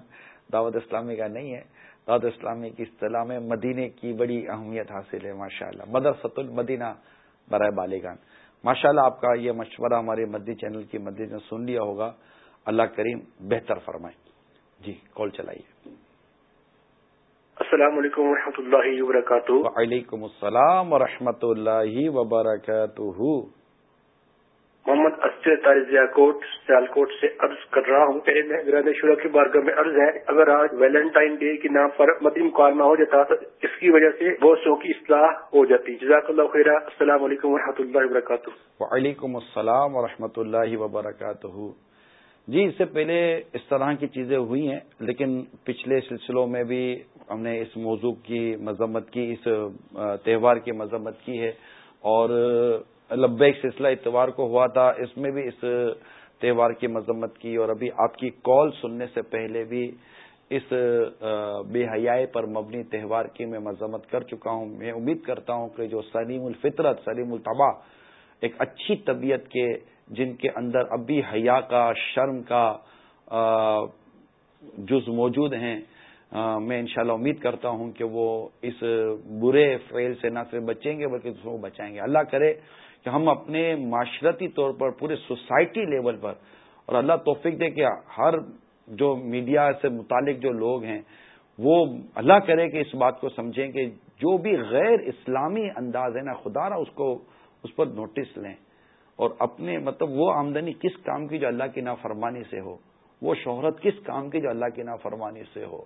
S1: دعوت اسلامی کا نہیں ہے دعوت اسلامی کی اصطلاح میں مدینے کی بڑی اہمیت حاصل ہے ماشاء اللہ مدرسۃ المدینہ برائے بالغان ماشاء اللہ آپ کا یہ مشورہ ہمارے مدی چینل کی مدی نے سن لیا ہوگا اللہ کریم بہتر فرمائے جی کال چلائیے
S2: السلام علیکم و رحمۃ اللہ وبرکاتہ
S1: وعلیکم السلام ورحمۃ اللہ وبرکاتہ
S2: محمد اسفر تارزیا کوٹ سیال کوٹ سے عرض کر رہا ہوں پہلے میں برادر شورا کے بارگاہ میں عرض ہے اگر آج ویلنٹائن ڈے کے نام پر مدنی مقابلہ ہو جاتا تو اس کی وجہ سے بہت سو کی اصلاح ہو جاتی جزاک اللہ خیرہ السلام علیکم و اللہ وبرکاتہ
S1: وعلیکم السلام و اللہ وبرکاتہ جی اس سے پہلے اس طرح کی چیزیں ہوئی ہیں لیکن پچھلے سلسلوں میں بھی ہم نے اس موضوع کی مذمت کی اس تہوار کی مذمت کی ہے اور لبیک سلسلہ اتوار کو ہوا تھا اس میں بھی اس تہوار کی مذمت کی اور ابھی آپ کی کال سننے سے پہلے بھی اس بے حیائی پر مبنی تہوار کی میں مذمت کر چکا ہوں میں امید کرتا ہوں کہ جو سلیم الفطرت سلیم الطبا ایک اچھی طبیعت کے جن کے اندر اب بھی حیا کا شرم کا جز موجود ہیں میں انشاءاللہ امید کرتا ہوں کہ وہ اس برے فعل سے نہ صرف بچیں گے بلکہ دوسروں کو بچائیں گے اللہ کرے کہ ہم اپنے معاشرتی طور پر پورے سوسائٹی لیول پر اور اللہ توفیق دے کہ ہر جو میڈیا سے متعلق جو لوگ ہیں وہ اللہ کرے کہ اس بات کو سمجھیں کہ جو بھی غیر اسلامی انداز ہے نا خدا را اس کو اس پر نوٹس لیں اور اپنے مطلب وہ آمدنی کس کام کی جو اللہ کی نافرمانی سے ہو وہ شہرت کس کام کی جو اللہ کی نافرمانی سے ہو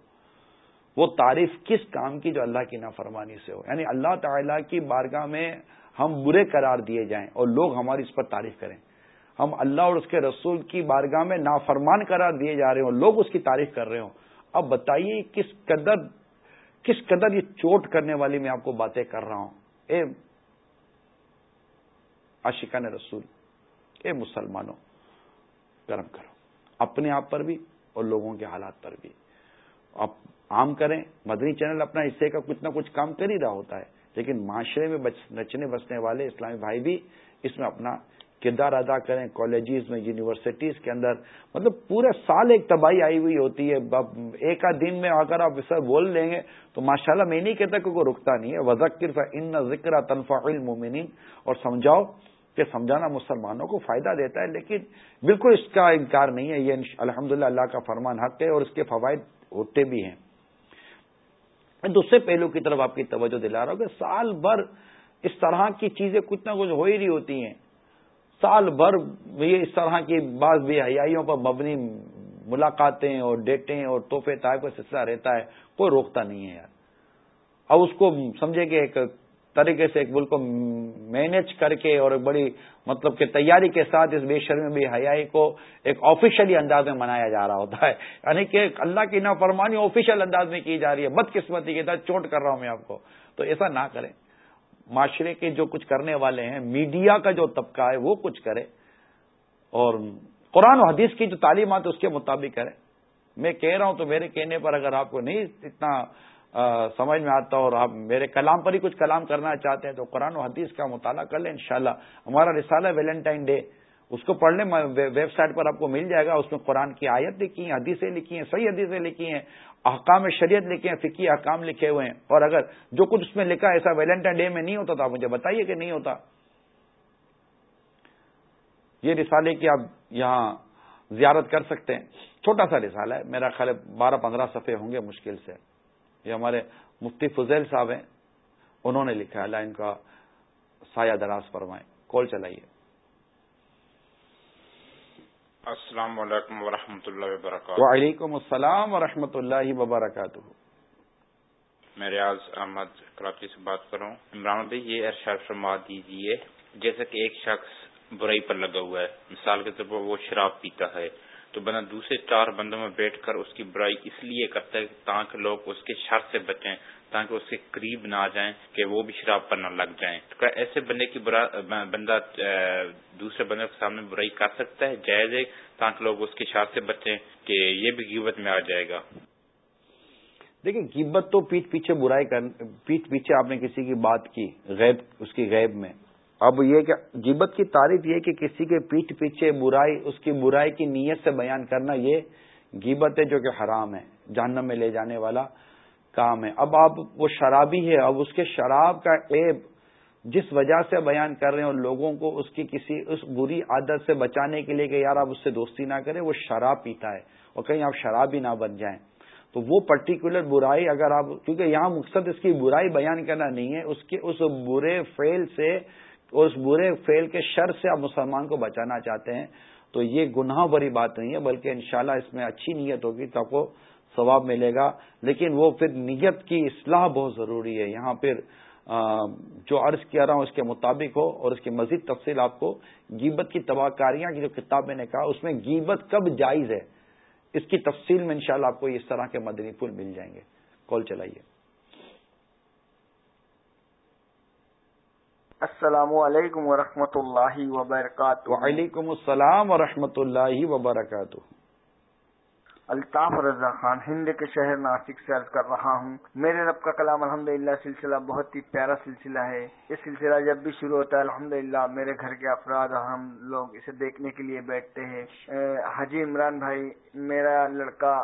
S1: وہ تعریف کس کام کی جو اللہ کی نافرمانی سے ہو یعنی اللہ تعالیٰ کی بارگاہ میں ہم برے قرار دیے جائیں اور لوگ ہماری اس پر تعریف کریں ہم اللہ اور اس کے رسول کی بارگاہ میں نافرمان قرار دیے جا رہے ہوں لوگ اس کی تعریف کر رہے ہوں اب بتائیے کس قدر کس قدر یہ چوٹ کرنے والی میں آپ کو باتیں کر رہا ہوں اے عاشقان رسول اے مسلمانوں کرم کرو اپنے آپ پر بھی اور لوگوں کے حالات پر بھی آپ عام کریں مدنی چینل اپنا حصے کا کچھ نہ کچھ کام کر ہی رہا ہوتا ہے لیکن معاشرے میں نچنے بسنے والے اسلامی بھائی بھی اس میں اپنا کردار ادا کریں کالجز میں یونیورسٹیز کے اندر مطلب پورے سال ایک تباہی آئی ہوئی ہوتی ہے ایک دن میں اگر آپ اسے بول لیں گے تو ماشاءاللہ میں نہیں کہتا کہ کوئی رکتا نہیں ہے وزکر ان ذکر تنفا علم اور سمجھاؤ کہ سمجھانا مسلمانوں کو فائدہ دیتا ہے لیکن بالکل اس کا انکار نہیں ہے یہ الحمدللہ اللہ کا فرمان حق ہے اور اس کے فوائد ہوتے بھی ہیں دوسرے پہلو کی طرف آپ کی توجہ دلا رہا ہوں کہ سال بھر اس طرح کی چیزیں کچھ نہ کچھ ہو ہی رہی ہوتی ہیں سال بھر یہ اس طرح کی بے بھی پر مبنی ملاقاتیں اور ڈیٹیں اور تحفے تا کا سلسلہ رہتا ہے کوئی روکتا نہیں ہے یار اب اس کو سمجھے کہ ایک طریقے سے ایک ملک کو مینج کر کے اور ایک بڑی مطلب کہ تیاری کے ساتھ اس بے شرم بے حیائی کو ایک آفیشلی انداز میں منایا جا رہا ہوتا ہے یعنی کہ اللہ کی نافرمانی آفیشیل انداز میں کی جا رہی ہے بد قسمتی کے ساتھ چوٹ کر رہا ہوں میں آپ کو تو ایسا نہ کریں معاشرے کے جو کچھ کرنے والے ہیں میڈیا کا جو طبقہ ہے وہ کچھ کرے اور قرآن و حدیث کی جو تعلیمات اس کے مطابق کریں میں کہہ رہا ہوں تو میرے کہنے پر اگر آپ کو نہیں اتنا سمجھ میں آتا اور آپ میرے کلام پر ہی کچھ کلام کرنا چاہتے ہیں تو قرآن و حدیث کا مطالعہ کر لیں انشاءاللہ ہمارا رسالہ ہے ویلنٹائن ڈے اس کو پڑھنے میں ویب سائٹ پر آپ کو مل جائے گا اس میں قرآن کی آیت لکھی ہیں حدیثیں لکھی ہیں صحیح حدیثیں لکھی ہیں احکام شریعت لکھے ہیں فکی احکام لکھے ہوئے ہیں اور اگر جو کچھ اس میں لکھا ایسا ویلنٹائن ڈے میں نہیں ہوتا تو آپ مجھے بتائیے کہ نہیں ہوتا یہ رسالے کی آپ یہاں زیارت کر سکتے ہیں چھوٹا سا رسالہ ہے میرا ہے بارہ پندرہ صفحے ہوں گے مشکل سے یہ ہمارے مفتی فضیل صاحب ہیں انہوں نے لکھا ہے لائن کا سایہ دراز فرمائیں کال چلائیے
S2: السلام علیکم و اللہ وبرکاتہ وعلیکم
S1: السلام و اللہ وبرکاتہ
S2: میں ریاض احمد کراچی سے بات کر رہا ہوں عمران بھائی یہ ارشاد فرما دیجیے جیسے کہ ایک شخص برائی پر لگا ہوا ہے مثال کے طور پر وہ شراب پیتا ہے تو بنا دوسرے چار بندوں میں بیٹھ کر اس کی برائی اس لیے کرتا ہے تاکہ لوگ اس کے شر سے بچیں تاکہ اس کے قریب نہ آ جائیں کہ وہ بھی شراب پر نہ لگ جائیں تو ایسے بندے کی برا بندہ دوسرے بندوں کے سامنے برائی کر سکتا ہے جائز ہے تاکہ لوگ اس کے شر سے بچیں کہ یہ بھی قیمت میں آ جائے گا
S1: دیکھیں قیمت تو پیٹ پیچھے برائی کر پیٹ پیچھے آپ نے کسی کی بات کی غیب اس کی غیب میں اب یہ کہ جبت کی تعریف یہ کہ کسی کے پیٹ پیچھے برائی اس کی برائی کی نیت سے بیان کرنا یہ گیبت ہے جو کہ حرام ہے جانب میں لے جانے والا کام ہے اب آپ وہ شرابی ہے اب اس کے شراب کا ایب جس وجہ سے بیان کر رہے ہیں اور لوگوں کو اس کی کسی اس بری عادت سے بچانے کے لیے کہ یار آپ اس سے دوستی نہ کریں وہ شراب پیتا ہے اور کہیں آپ شراب ہی نہ بن جائیں تو وہ پرٹیکولر برائی اگر آپ کیونکہ یہاں مقصد اس کی برائی بیان کرنا نہیں ہے اس کے اس برے فیل سے اور اس برے فیل کے شر سے آپ مسلمان کو بچانا چاہتے ہیں تو یہ گناہ بری بات نہیں ہے بلکہ انشاءاللہ اس میں اچھی نیت ہوگی تو آپ کو ثواب ملے گا لیکن وہ پھر نیت کی اصلاح بہت ضروری ہے یہاں پھر جو عرض کیا رہا ہوں اس کے مطابق ہو اور اس کی مزید تفصیل آپ کو گیبت کی تباہ کاریاں کی جو کتاب میں نے کہا اس میں گیبت کب جائز ہے اس کی تفصیل میں انشاءاللہ شاء آپ کو اس طرح کے مدنی پھول مل جائیں گے کال چلائیے
S2: السلام علیکم و اللہ وبرکاتہ وعلیکم
S1: السلام و اللہ وبرکاتہ الطاف رضا خان ہند کے شہر ناسک
S2: سے عرض کر رہا ہوں میرے رب کا کلام الحمد للہ سلسلہ بہت ہی پیارا سلسلہ ہے یہ سلسلہ جب بھی شروع ہوتا الحمد للہ میرے گھر کے افراد ہم لوگ اسے دیکھنے کے لیے بیٹھتے ہیں حاجی عمران بھائی میرا لڑکا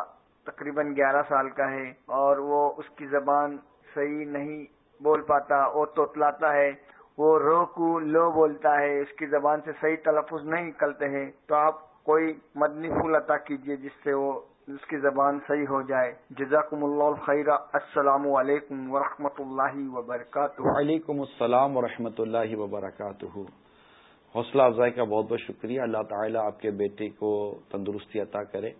S2: تقریباً گیارہ سال کا ہے اور وہ اس کی زبان صحیح نہیں بول پاتا اور توتلاتا ہے وہ روکو لو بولتا ہے اس کی زبان سے صحیح تلفظ نہیں نکلتے ہیں تو آپ کوئی مدنی پھول عطا کیجیے جس سے وہ اس کی زبان صحیح ہو جائے جزاکم اللہ خیرہ السلام علیکم ورحمۃ اللہ وبرکاتہ
S1: وعلیکم السلام و اللہ وبرکاتہ حوصلہ افزائی کا بہت بہت شکریہ اللہ تعالیٰ آپ کے بیٹے کو تندرستی عطا کرے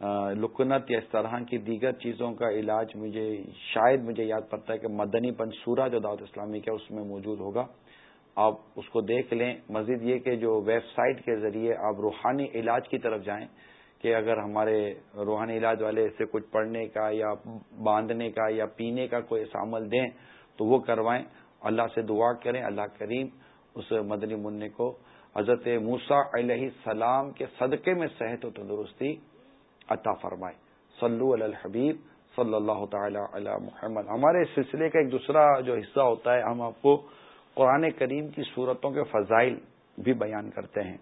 S1: لکنت یا اس طرح کی دیگر چیزوں کا علاج مجھے شاید مجھے یاد پڑتا ہے کہ مدنی پنصورہ جو دعوت اسلامی کا اس میں موجود ہوگا آپ اس کو دیکھ لیں مزید یہ کہ جو ویب سائٹ کے ذریعے آپ روحانی علاج کی طرف جائیں کہ اگر ہمارے روحانی علاج والے سے کچھ پڑھنے کا یا باندھنے کا یا پینے کا کوئی ایسا عمل دیں تو وہ کروائیں اللہ سے دعا کریں اللہ کریم اس مدنی منع کو حضرت موسا علیہ السلام کے صدقے میں صحت و تندرستی عطا فرمائے صلو علی الحبیب صلی اللہ تعالی علی محمد ہمارے سلسلے کا ایک دوسرا جو حصہ ہوتا ہے ہم آپ کو قرآن کریم کی صورتوں کے فضائل بھی بیان کرتے ہیں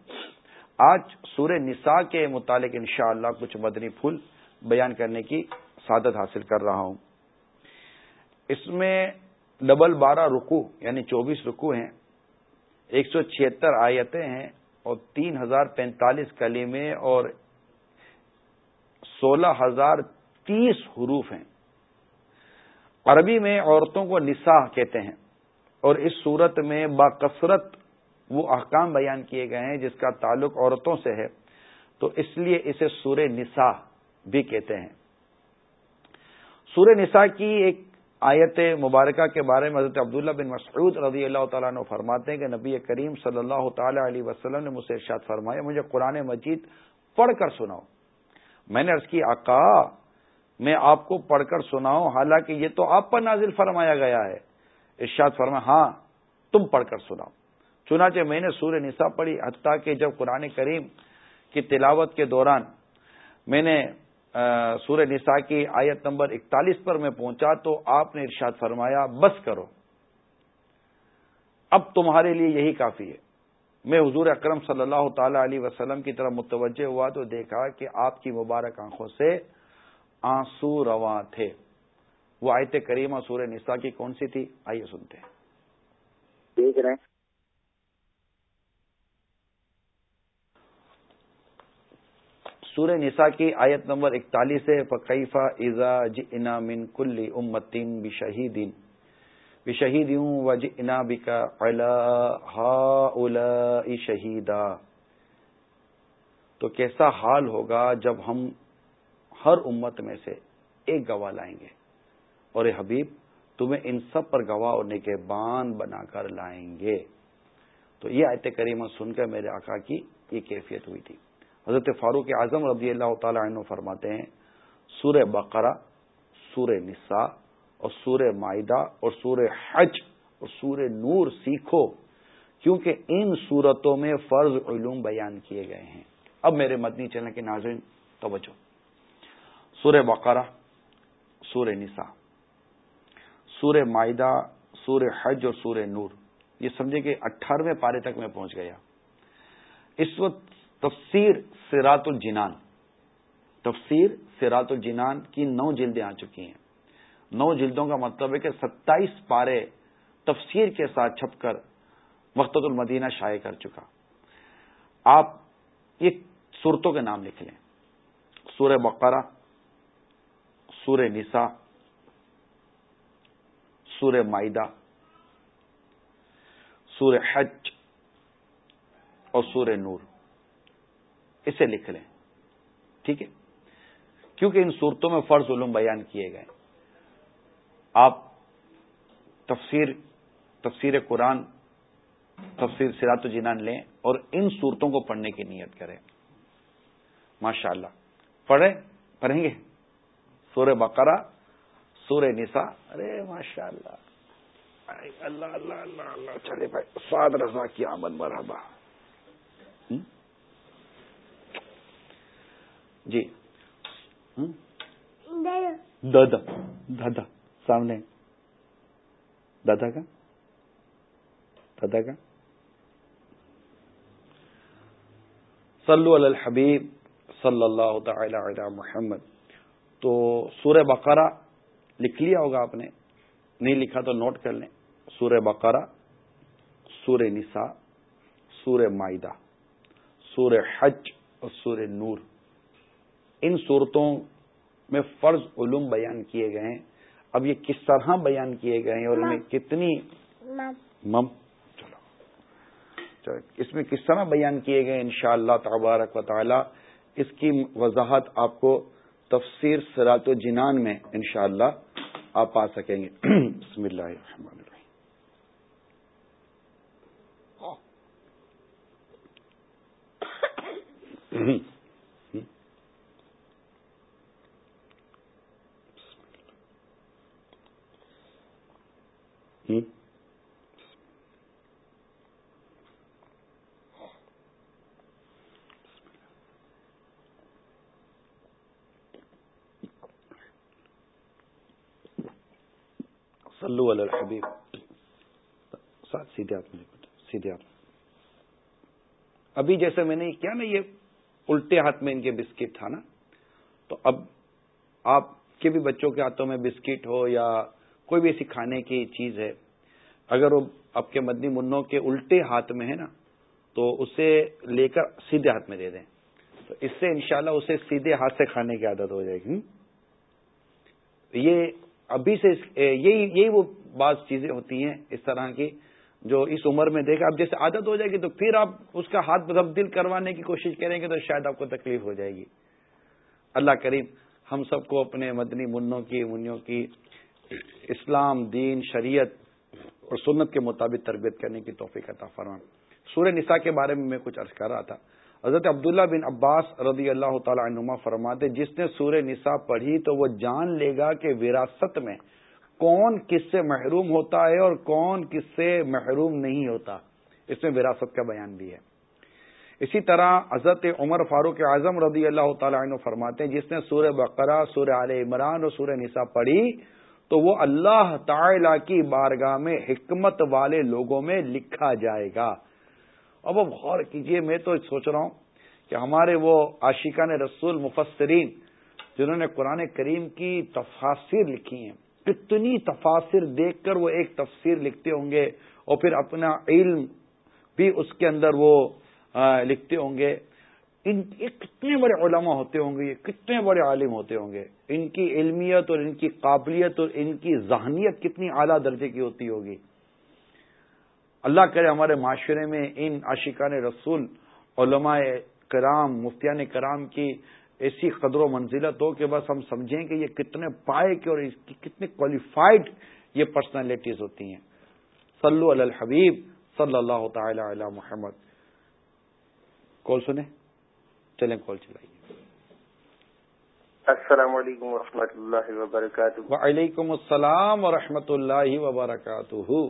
S1: آج سور نساء کے متعلق انشاءاللہ اللہ کچھ مدنی پھول بیان کرنے کی سعادت حاصل کر رہا ہوں اس میں ڈبل بارہ رکو یعنی چوبیس رکو ہیں ایک سو چھتر آیتیں ہیں اور تین ہزار پینتالیس کلیمے اور سولہ ہزار تیس حروف ہیں عربی میں عورتوں کو نسا کہتے ہیں اور اس صورت میں با کثرت وہ احکام بیان کیے گئے ہیں جس کا تعلق عورتوں سے ہے تو اس لیے اسے سور نسا بھی کہتے ہیں سور نسا کی ایک آیت مبارکہ کے بارے میں حضرت عبداللہ بن مسعود رضی اللہ تعالیٰ نے فرماتے ہیں کہ نبی کریم صلی اللہ تعالی علیہ وسلم نے مجھ سے ارشاد فرمایا مجھے قرآن مجید پڑھ کر سناؤ میں نے عرض کی آقا میں آپ کو پڑھ کر سناؤں حالانکہ یہ تو آپ پر نازل فرمایا گیا ہے ارشاد فرما ہاں تم پڑھ کر سناؤ چنانچہ میں نے سورہ نسا پڑھی حتیٰ کہ جب قرآن کریم کی تلاوت کے دوران میں نے سورہ نسا کی آیت نمبر اکتالیس پر میں پہنچا تو آپ نے ارشاد فرمایا بس کرو اب تمہارے لیے یہی کافی ہے میں حضور اکرم صلی اللہ تعالی علیہ وسلم کی طرف متوجہ ہوا تو دیکھا کہ آپ کی مبارک آنکھوں سے آنسو رواں تھے وہ آیت کریمہ سور نسا کی کون سی تھی آئیے سنتے دیکھ رہے سور نسا کی آیت نمبر اکتالیس ہے فقیفہ ایزا من کلی امتین بشہیدین شہید کا شہیدا تو کیسا حال ہوگا جب ہم ہر امت میں سے ایک گواہ لائیں گے اور اے حبیب تمہیں ان سب پر گواہ ہونے کے بان بنا کر لائیں گے تو یہ آیت کریمہ سن کر میرے آقا کی یہ کیفیت ہوئی تھی حضرت فاروق اعظم رضی اللہ تعالی عنہ فرماتے ہیں سورہ بقرہ سورہ نساء اور سور معدہ اور سور حج اور سور نور سیکھو کیونکہ ان صورتوں میں فرض علوم بیان کیے گئے ہیں اب میرے مدنی چینل کے ناظرین توجہ سورہ سور سورہ سور سورہ سور سورہ سور حج اور سور نور یہ سمجھے کہ اٹھارہویں پارے تک میں پہنچ گیا اس وقت تفسیر سیرات الجنان تفسیر سیرات الجنان کی نو جلدیں آ چکی ہیں نو جلدوں کا مطلب ہے کہ ستائیس پارے تفسیر کے ساتھ چھپ کر مخت المدینہ شائع کر چکا آپ یہ صورتوں کے نام لکھ لیں سورہ بقرہ سورہ نسا سورہ معدہ سور حج اور سور نور اسے لکھ لیں ٹھیک ہے کیونکہ ان صورتوں میں فرض علم بیان کیے گئے آپ تفسیر تفسیر قرآن تفسیر سرات و جینان لیں اور ان صورتوں کو پڑھنے کی نیت کریں ماشاء اللہ پڑھیں پڑھیں گے سورہ بقرہ سورہ نساء
S2: ارے ماشاء اللہ اللہ اللہ اللہ
S1: چلے بھائی سعد رضا کی آمد مرحبا جی
S2: دد سامنے دادا کا دادا کا
S1: صلو علی الحبیب صلی اللہ تعالی علی محمد تو سورہ بقرہ لکھ لیا ہوگا آپ نے نہیں لکھا تو نوٹ کر لیں سورہ بقرہ سورہ نساء سورہ مائدہ سورہ حج اور سورہ نور ان صورتوں میں فرض علوم بیان کیے گئے ہیں اب یہ کس طرح بیان کیے گئے ہیں اور ان میں کتنی مم چلو اس میں کس طرح بیان کیے گئے ان شاء اللہ تبارک و تعالی اس کی وضاحت آپ کو تفسیر سرات و جنان میں ان شاء اللہ آپ آ سکیں گے بسم اللہ الرحمن
S2: الرحیم سلو
S1: الر سیدھے آپ سیدھے آپ ابھی جیسے میں نے کیا نا یہ الٹے ہاتھ میں ان کے بسکٹ تھا نا تو اب آپ کے بھی بچوں کے ہاتھوں میں بسکٹ ہو یا کوئی بھی ایسی کھانے کی چیز ہے اگر وہ آپ کے مدنی منوں کے الٹے ہاتھ میں ہے نا تو اسے لے کر سیدھے ہاتھ میں دے دیں تو اس سے انشاءاللہ اسے سیدھے ہاتھ سے کھانے کی عادت ہو جائے گی یہ ابھی سے یہی یہی وہ بعض چیزیں ہوتی ہیں اس طرح کی جو اس عمر میں دیکھا اب جیسے عادت ہو جائے گی تو پھر آپ اس کا ہاتھ تبدیل مطلب کروانے کی کوشش کریں گے تو شاید آپ کو تکلیف ہو جائے گی اللہ کریم ہم سب کو اپنے مدنی منوں کی منوں کی اسلام دین شریعت اور سنت کے مطابق تربیت کرنے کی توفیق عطا فرما سورہ نساء کے بارے میں میں کچھ عرض کر رہا تھا حضرت عبداللہ بن عباس رضی اللہ تعالی عنما فرماتے جس نے سورہ نساء پڑھی تو وہ جان لے گا کہ وراثت میں کون کس سے محروم ہوتا ہے اور کون کس سے محروم نہیں ہوتا اس میں وراثت کا بیان بھی ہے اسی طرح حضرت عمر فاروق اعظم رضی اللہ تعالیٰ عنہ فرماتے ہیں جس نے سورہ بقرہ سورہ عالیہ عمران اور سورہ نساء پڑھی تو وہ اللہ تعالی کی بارگاہ میں حکمت والے لوگوں میں لکھا جائے گا اب اب غور کیجئے میں تو سوچ رہا ہوں کہ ہمارے وہ عاشقان رسول مفسرین جنہوں نے قرآن کریم کی تفاصر لکھی ہیں کتنی تفاصر دیکھ کر وہ ایک تفسیر لکھتے ہوں گے اور پھر اپنا علم بھی اس کے اندر وہ لکھتے ہوں گے یہ کتنے بڑے علماء ہوتے ہوں گے یہ کتنے بڑے عالم ہوتے ہوں گے ان کی علمیت اور ان کی قابلیت اور ان کی ذہنیت کتنی اعلیٰ درجے کی ہوتی ہوگی اللہ کرے ہمارے معاشرے میں ان عاشقان رسول علماء کرام مفتیان کرام کی ایسی قدر و منزلت ہو کہ بس ہم سمجھیں کہ یہ کتنے پائے کے اور اس کی کتنی کوالیفائڈ یہ پرسنالٹیز ہوتی ہیں صلو علی الحبیب صلی اللہ تعالی علی محمد کون سنیں چلیں کال چلائیے
S2: السلام علیکم و رحمت اللہ وبرکاتہ
S1: وعلیکم السلام و رحمت اللہ وبرکاتہ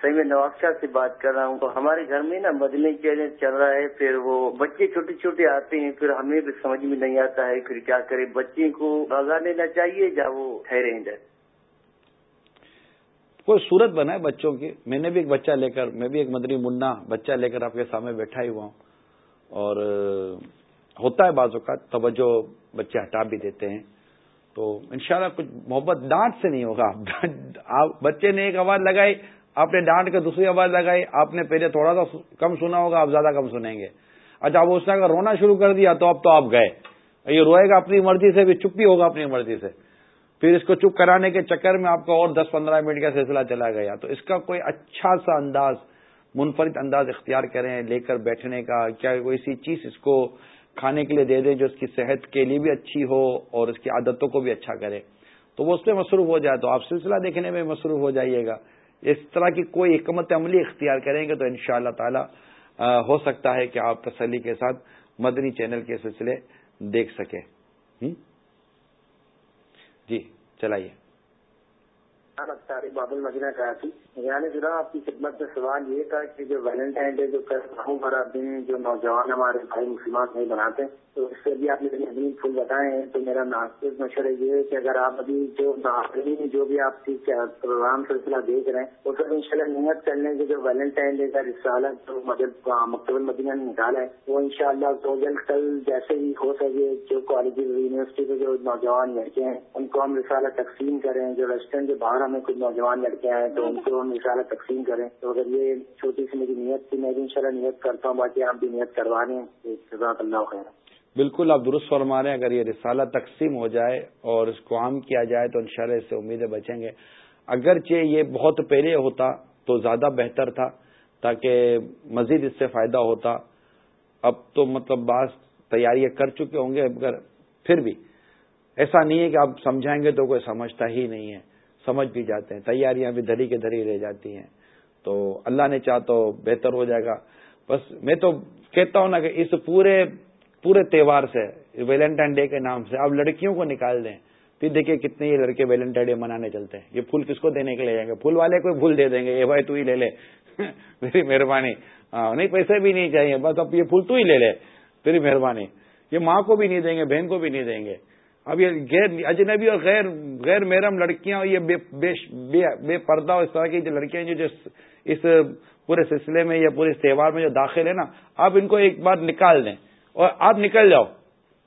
S2: صحیح میں شاہ سے بات کر رہا ہوں تو ہمارے گھر میں نا بدلنے کے لیے چل رہا ہے پھر وہ بچے چھوٹے چھوٹے آتے ہیں پھر ہمیں بھی سمجھ میں نہیں آتا ہے پھر کیا کرے بچے کو بازار لینا چاہیے یا وہ ٹھہرے ہیں
S1: کوئی صورت بنا ہے بچوں کی میں نے بھی ایک بچہ لے کر میں بھی ایک مدری منا بچہ لے کر آپ کے سامنے بیٹھا ہی ہوا ہوں اور ہوتا ہے بعض اوقات توجہ بچے ہٹا بھی دیتے ہیں تو انشاءاللہ کچھ محبت ڈانٹ سے نہیں ہوگا بچے نے ایک آواز لگائی آپ نے ڈانٹ کے دوسری آواز لگائی آپ نے پہلے تھوڑا سا کم سنا ہوگا آپ زیادہ کم سنیں گے اچھا اب اس نے اگر رونا شروع کر دیا تو اب تو آپ گئے یہ روئے گا اپنی مرضی سے چپ بھی ہوگا اپنی مرضی سے پھر اس کو چپ کرانے کے چکر میں آپ کا اور دس پندرہ منٹ کا سلسلہ چلا گیا تو اس کا کوئی اچھا سا انداز منفرد انداز اختیار کریں لے کر بیٹھنے کا کیا کوئی ایسی چیز اس کو کھانے کے لیے دے دیں جو اس کی صحت کے لیے بھی اچھی ہو اور اس کی عادتوں کو بھی اچھا کرے تو وہ اس میں مصروف ہو جائے تو آپ سلسلہ دیکھنے میں مصروف ہو جائیے گا اس طرح کی کوئی حکمت عملی اختیار کریں گے تو ان شاء اللہ تعالی ہو سکتا ہے کہ آپ تسلی کے ساتھ مدنی چینل کے سلسلے دیکھ سکیں جی چلائیے
S2: رکھتا ہے بابل مجینہ یعنی جناب آپ کی خدمت میں سوال یہ تھا کہ جو ویلنٹائن ڈے جو دن جو نوجوان ہمارے بھائی مسلمان نہیں بناتے ہیں تو اس سے بھی آپ میری ابھی بتائے ہیں تو میرا ناقص مشورہ یہ ہے کہ اگر آپ ابھی جو جو بھی آپ کی پروگرام سلسلہ دیکھ رہے ہیں اس سب ان شاء اللہ نیت کر لیں جو ویلنٹائن ڈے کا رسالہ جو مدد مکتب مدینہ نے نکالا ہے وہ ان شاء اللہ دو جلد کل جیسے ہی ہو سکے جو کالجز یونیورسٹی کے جو نوجوان لڑکے ہیں ان کو ہم رسالہ تقسیم کریں جو ریسٹورینٹ کے باہر ہمیں کچھ نوجوان لڑکے ہیں تو ان کو ہم رسالہ تقسیم کریں تو اگر یہ چھوٹی سی میری نیت تھی میں بھی ان شاء اللہ نیت کرتا ہوں باقی آپ بھی نیت کروا جزاک اللہ خیر
S1: بالکل آپ درست فرما رہے ہیں اگر یہ رسالہ تقسیم ہو جائے اور اس کو عام کیا جائے تو ان شاء اللہ اس سے امیدیں بچیں گے اگرچہ یہ بہت پہلے ہوتا تو زیادہ بہتر تھا تاکہ مزید اس سے فائدہ ہوتا اب تو مطلب بعض تیاریاں کر چکے ہوں گے اگر پھر بھی ایسا نہیں ہے کہ آپ سمجھائیں گے تو کوئی سمجھتا ہی نہیں ہے سمجھ بھی جاتے ہیں تیاریاں بھی دھری کے دھری رہ جاتی ہیں تو اللہ نے چاہ تو بہتر ہو جائے گا بس میں تو کہتا ہوں نا کہ اس پورے پورے تہوار سے ویلنٹائن ڈے کے نام سے آپ لڑکیوں کو نکال دیں پھر دیکھیے کتنے یہ لڑکے ویلنٹائن ڈے منانے چلتے ہیں یہ پھول کس کو دینے کے لے جائیں گے پھول والے کو پھول دے دیں گے یہ بھائی تو ہی لے لے میری مہربانی ہاں، نہیں پیسے بھی نہیں چاہیے بس اب یہ پھول تو ہی لے لے تیری مہربانی یہ ماں کو بھی نہیں دیں گے بہن کو بھی نہیں دیں گے اب یہ غیر اجنبی اور غیر غیر محرم لڑکیاں یہ بے پردہ اور اس طرح کی جو لڑکیاں جو, جو اس پورے سلسلے میں یا پورے اس تہوار میں جو داخل ہے نا آپ ان کو ایک بار نکال دیں اور آپ نکل جاؤ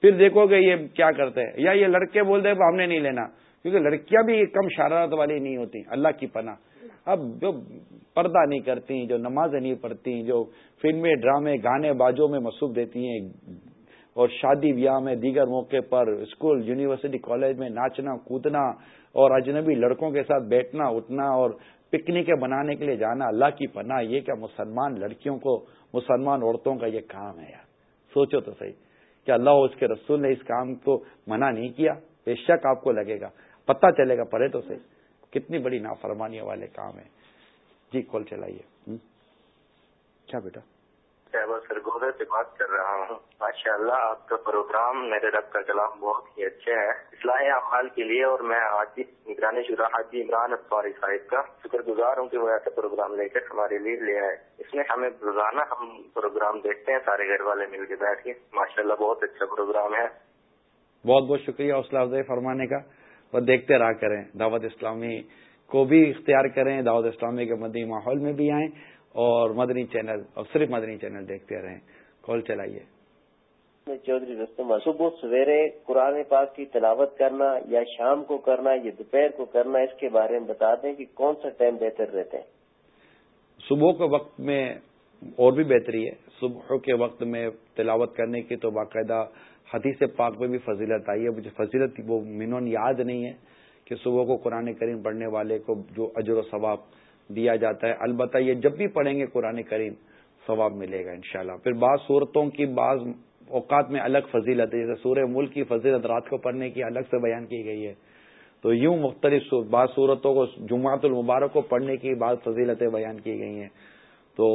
S1: پھر دیکھو گے یہ کیا کرتے ہیں یا یہ لڑکے بولتے ہیں ہم نے نہیں لینا کیونکہ لڑکیاں بھی کم شرارت والی نہیں ہوتی اللہ کی پناہ اب جو پردہ نہیں کرتی جو نمازیں نہیں پڑھتی جو فلمیں ڈرامے گانے بازوں میں مصروف دیتی ہیں اور شادی بیاہ میں دیگر موقع پر اسکول یونیورسٹی کالج میں ناچنا کودنا اور اجنبی لڑکوں کے ساتھ بیٹھنا اٹھنا اور پکنکیں بنانے کے لیے جانا اللہ کی پناہ یہ کیا مسلمان لڑکیوں کو مسلمان عورتوں کا یہ کام ہے یار سوچو تو صحیح کہ اللہ اس کے رسول نے اس کام کو منع نہیں کیا بے شک آپ کو لگے گا پتہ چلے گا پڑے تو صحیح کتنی بڑی نافرمانی والے کام ہیں جی کال
S2: چلائیے کیا بیٹا صاحبہ سرگودا سے بات کر رہا ہوں ماشاء اللہ آپ کا پروگرام میرے رب کا کلام بہت ہی اچھا ہے اصلاح احمد کے لیے اور میں آج حاجی عمران اخباری صاحب کا شکر گزار ہوں کہ وہ ایسا پروگرام لے کر ہمارے لیے لے آئے اس میں ہمیں روزانہ ہم پروگرام دیکھتے ہیں سارے گھر والے مل کے بیٹھ کے ماشاء اللہ بہت اچھا پروگرام ہے
S1: بہت بہت شکریہ اسلح افزائی فرمانے کا اور دیکھتے رہا کریں دعوت اسلامی کو بھی اختیار کریں دعوت اسلامی کے مدی ماحول میں بھی آئیں اور مدنی چینل اور صرف مدنی چینل دیکھتے رہے کال چلائیے
S2: چودھری رستم صبح سویرے قرآن پاک کی تلاوت کرنا یا شام کو کرنا یا دوپہر کو کرنا اس کے بارے میں بتا دیں کہ کون سا ٹائم بہتر رہتے ہیں
S1: صبح کے وقت میں اور بھی بہتری ہے صبح کے وقت میں تلاوت کرنے کی تو باقاعدہ حدیث پاک میں بھی فضیلت آئی ہے مجھے فضیلت وہ مینون یاد نہیں ہے کہ صبح کو قرآن کریم پڑھنے والے کو جو اجر و ثواب دیا جاتا ہے البتہ یہ جب بھی پڑھیں گے قرآن کریم ثواب ملے گا انشاءاللہ پھر بعض صورتوں کی بعض اوقات میں الگ فضیلت ہے جیسے سورہ ملک کی فضیلت رات کو پڑھنے کی الگ سے بیان کی گئی ہے تو یوں مختلف بعض صورتوں کو جمعات المبارک کو پڑھنے کی بعض فضیلتیں بیان کی گئی ہیں تو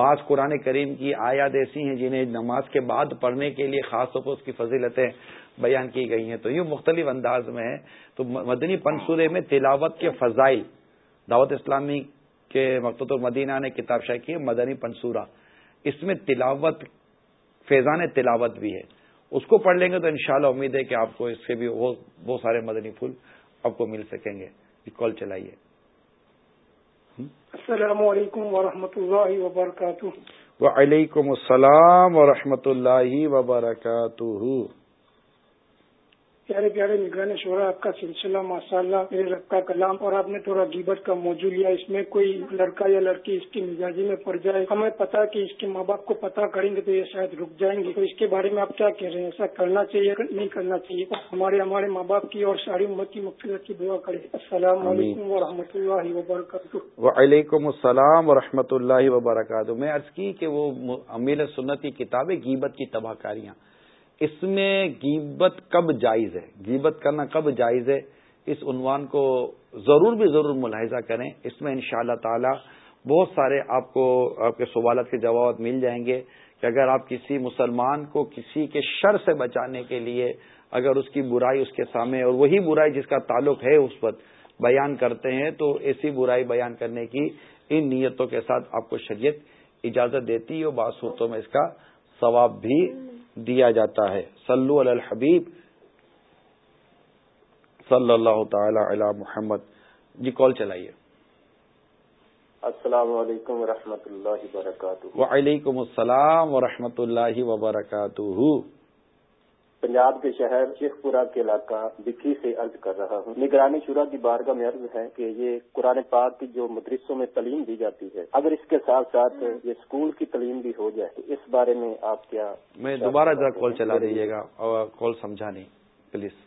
S1: بعض قرآن کریم کی آیات ایسی ہیں جنہیں نماز کے بعد پڑھنے کے لیے خاص طور پر اس کی فضیلتیں بیان کی گئی ہیں تو یوں مختلف انداز میں ہے تو مدنی پنصورے میں تلاوت کے فضائل دعوت اسلامی مقت المدینہ نے کتاب شائع کی ہے مدنی پنصورہ اس میں تلاوت فیضان تلاوت بھی ہے اس کو پڑھ لیں گے تو انشاءاللہ امید ہے کہ آپ کو اس سے بھی بہت سارے مدنی پھول آپ کو مل سکیں گے کال چلائیے
S2: السلام علیکم و اللہ وبرکاتہ
S1: وعلیکم السلام و اللہ وبرکاتہ
S2: پیارے پیارے نگران شعرا آپ کا سلسلہ ماشاء اللہ کلام اور آپ نے تھوڑا گیبت کا موضوع لیا اس میں کوئی لڑکا یا لڑکی اس کی مزاجی میں پڑ جائے ہمیں پتا کہ اس کے ماں باپ کو پتا کریں گے تو یہ شاید رک جائیں گے تو اس کے بارے میں آپ کیا کہہ رہے ہیں ایسا کرنا چاہیے نہیں کرنا چاہیے ہمارے ہمارے ماں باپ کی اور ساری امت کی کی کرے السلام علیکم و رحمۃ اللہ وبرکاتہ
S1: وعلیکم السلام و رحمۃ اللہ وبرکاتہ میں عرض کی کہ وہ سنت سنتی کتابیں گیبت کی تباہ کاریاں اس میں غیبت کب جائز ہے غیبت کرنا کب جائز ہے اس عنوان کو ضرور بھی ضرور ملاحظہ کریں اس میں انشاءاللہ اللہ تعالی بہت سارے آپ کو آپ کے سوالات کے جواب مل جائیں گے کہ اگر آپ کسی مسلمان کو کسی کے شر سے بچانے کے لیے اگر اس کی برائی اس کے سامنے اور وہی برائی جس کا تعلق ہے اس پر بیان کرتے ہیں تو ایسی برائی بیان کرنے کی ان نیتوں کے ساتھ آپ کو شریعت اجازت دیتی ہے اور بعض صورتوں میں اس کا ثواب بھی دیا جاتا ہے الحبیب صلی اللہ تعالی علی محمد جی کال چلائیے
S2: السلام علیکم و اللہ وبرکاتہ
S1: وعلیکم السلام و اللہ وبرکاتہ
S2: پنجاب کے شہر شیخ پورا کے علاقہ بکھی سے عرض کر رہا ہوں نگرانی شورا کی بارگاہ میں عرض ہے کہ یہ قرآن پاک کی جو مدرسوں میں تعلیم دی جاتی ہے اگر اس کے ساتھ ساتھ یہ اسکول کی تعلیم بھی ہو جائے تو اس بارے میں آپ کیا
S1: میں دوبارہ ذرا کال چلا دیجیے گا اور کال سمجھا نہیں پلیز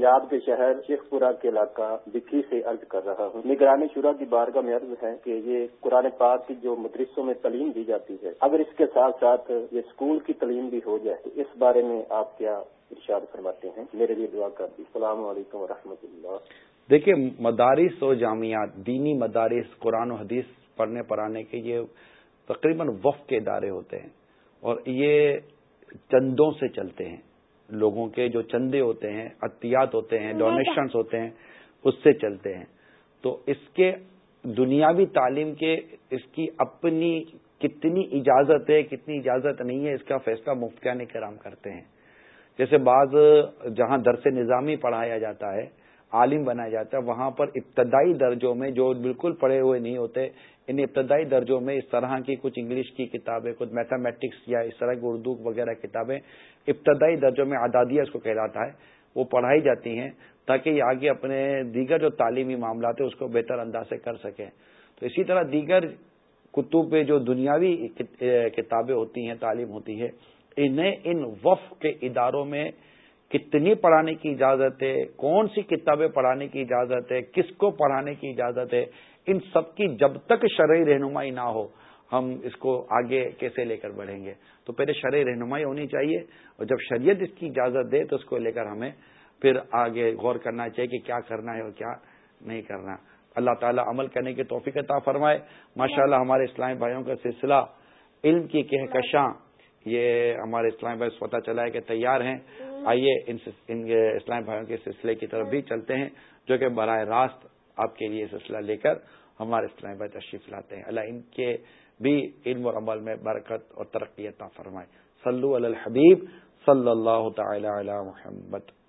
S2: پنجاب کے شہر شیخ پورا کے علاقہ بکھی سے عرض کر رہا ہوں نگرانی شورا کی بارگاہ میں عرض ہے کہ یہ قرآن پاک کی جو مدرسوں میں تعلیم دی جاتی ہے اگر اس کے ساتھ ساتھ یہ اسکول کی تعلیم بھی ہو جائے تو اس بارے میں آپ کیا ارشاد فرماتے ہیں میرے لیے دعا کر دی السلام علیکم ورحمۃ اللہ
S1: دیکھیں مدارس و جامعات دینی مدارس قرآن و حدیث پڑھنے پڑھانے کے یہ تقریباً وقف کے ادارے ہوتے ہیں اور یہ چندوں سے چلتے ہیں لوگوں کے جو چندے ہوتے ہیں عطیات ہوتے ہیں ڈونیشنس ہوتے ہیں اس سے چلتے ہیں تو اس کے دنیاوی تعلیم کے اس کی اپنی کتنی اجازت ہے کتنی اجازت نہیں ہے اس کا فیصلہ مفتیان کرام کرتے ہیں جیسے بعض جہاں درس نظامی پڑھایا جاتا ہے عالم بنایا جاتا ہے وہاں پر ابتدائی درجوں میں جو بالکل پڑھے ہوئے نہیں ہوتے ان ابتدائی درجوں میں اس طرح کی کچھ انگلش کی کتابیں کچھ میتھمیٹکس یا اس طرح کی اردو وغیرہ کتابیں ابتدائی درجوں میں آدادیہ اس کو کہلاتا ہے وہ پڑھائی جاتی ہیں تاکہ یہ آگے اپنے دیگر جو تعلیمی معاملات ہیں اس کو بہتر انداز سے کر سکیں تو اسی طرح دیگر کتب پہ جو دنیاوی کتابیں ہوتی ہیں تعلیم ہوتی ہے انہیں ان وف کے اداروں میں کتنی پڑھانے کی اجازت ہے کون سی کتابیں پڑھانے کی اجازت ہے کس کو پڑھانے کی اجازت ہے ان سب کی جب تک شرعی رہنمائی نہ ہو ہم اس کو آگے کیسے لے کر بڑھیں گے تو پہلے شرعی رہنمائی ہونی چاہیے اور جب شریعت اس کی اجازت دے تو اس کو لے کر ہمیں پھر آگے غور کرنا چاہیے کہ کیا کرنا ہے اور کیا نہیں کرنا اللہ تعالیٰ عمل کرنے کی توفیق عطا فرمائے ماشاءاللہ ہمارے اسلامی بھائیوں کا سلسلہ علم کی کہکشاں یہ ہمارے اسلامی بھائی پتہ چلا کہ تیار ہیں آئیے ان اسلام بھائیوں کے سلسلے کی طرف بھی چلتے ہیں جو کہ براہ راست آپ کے لیے سلسلہ لے کر ہمارے اسلام بھائی تشریف لاتے ہیں اللہ ان کے بھی علم اور عمل میں برکت اور ترقی عطا فرمائے علی الحبیب صلی اللہ تعالی علی محمد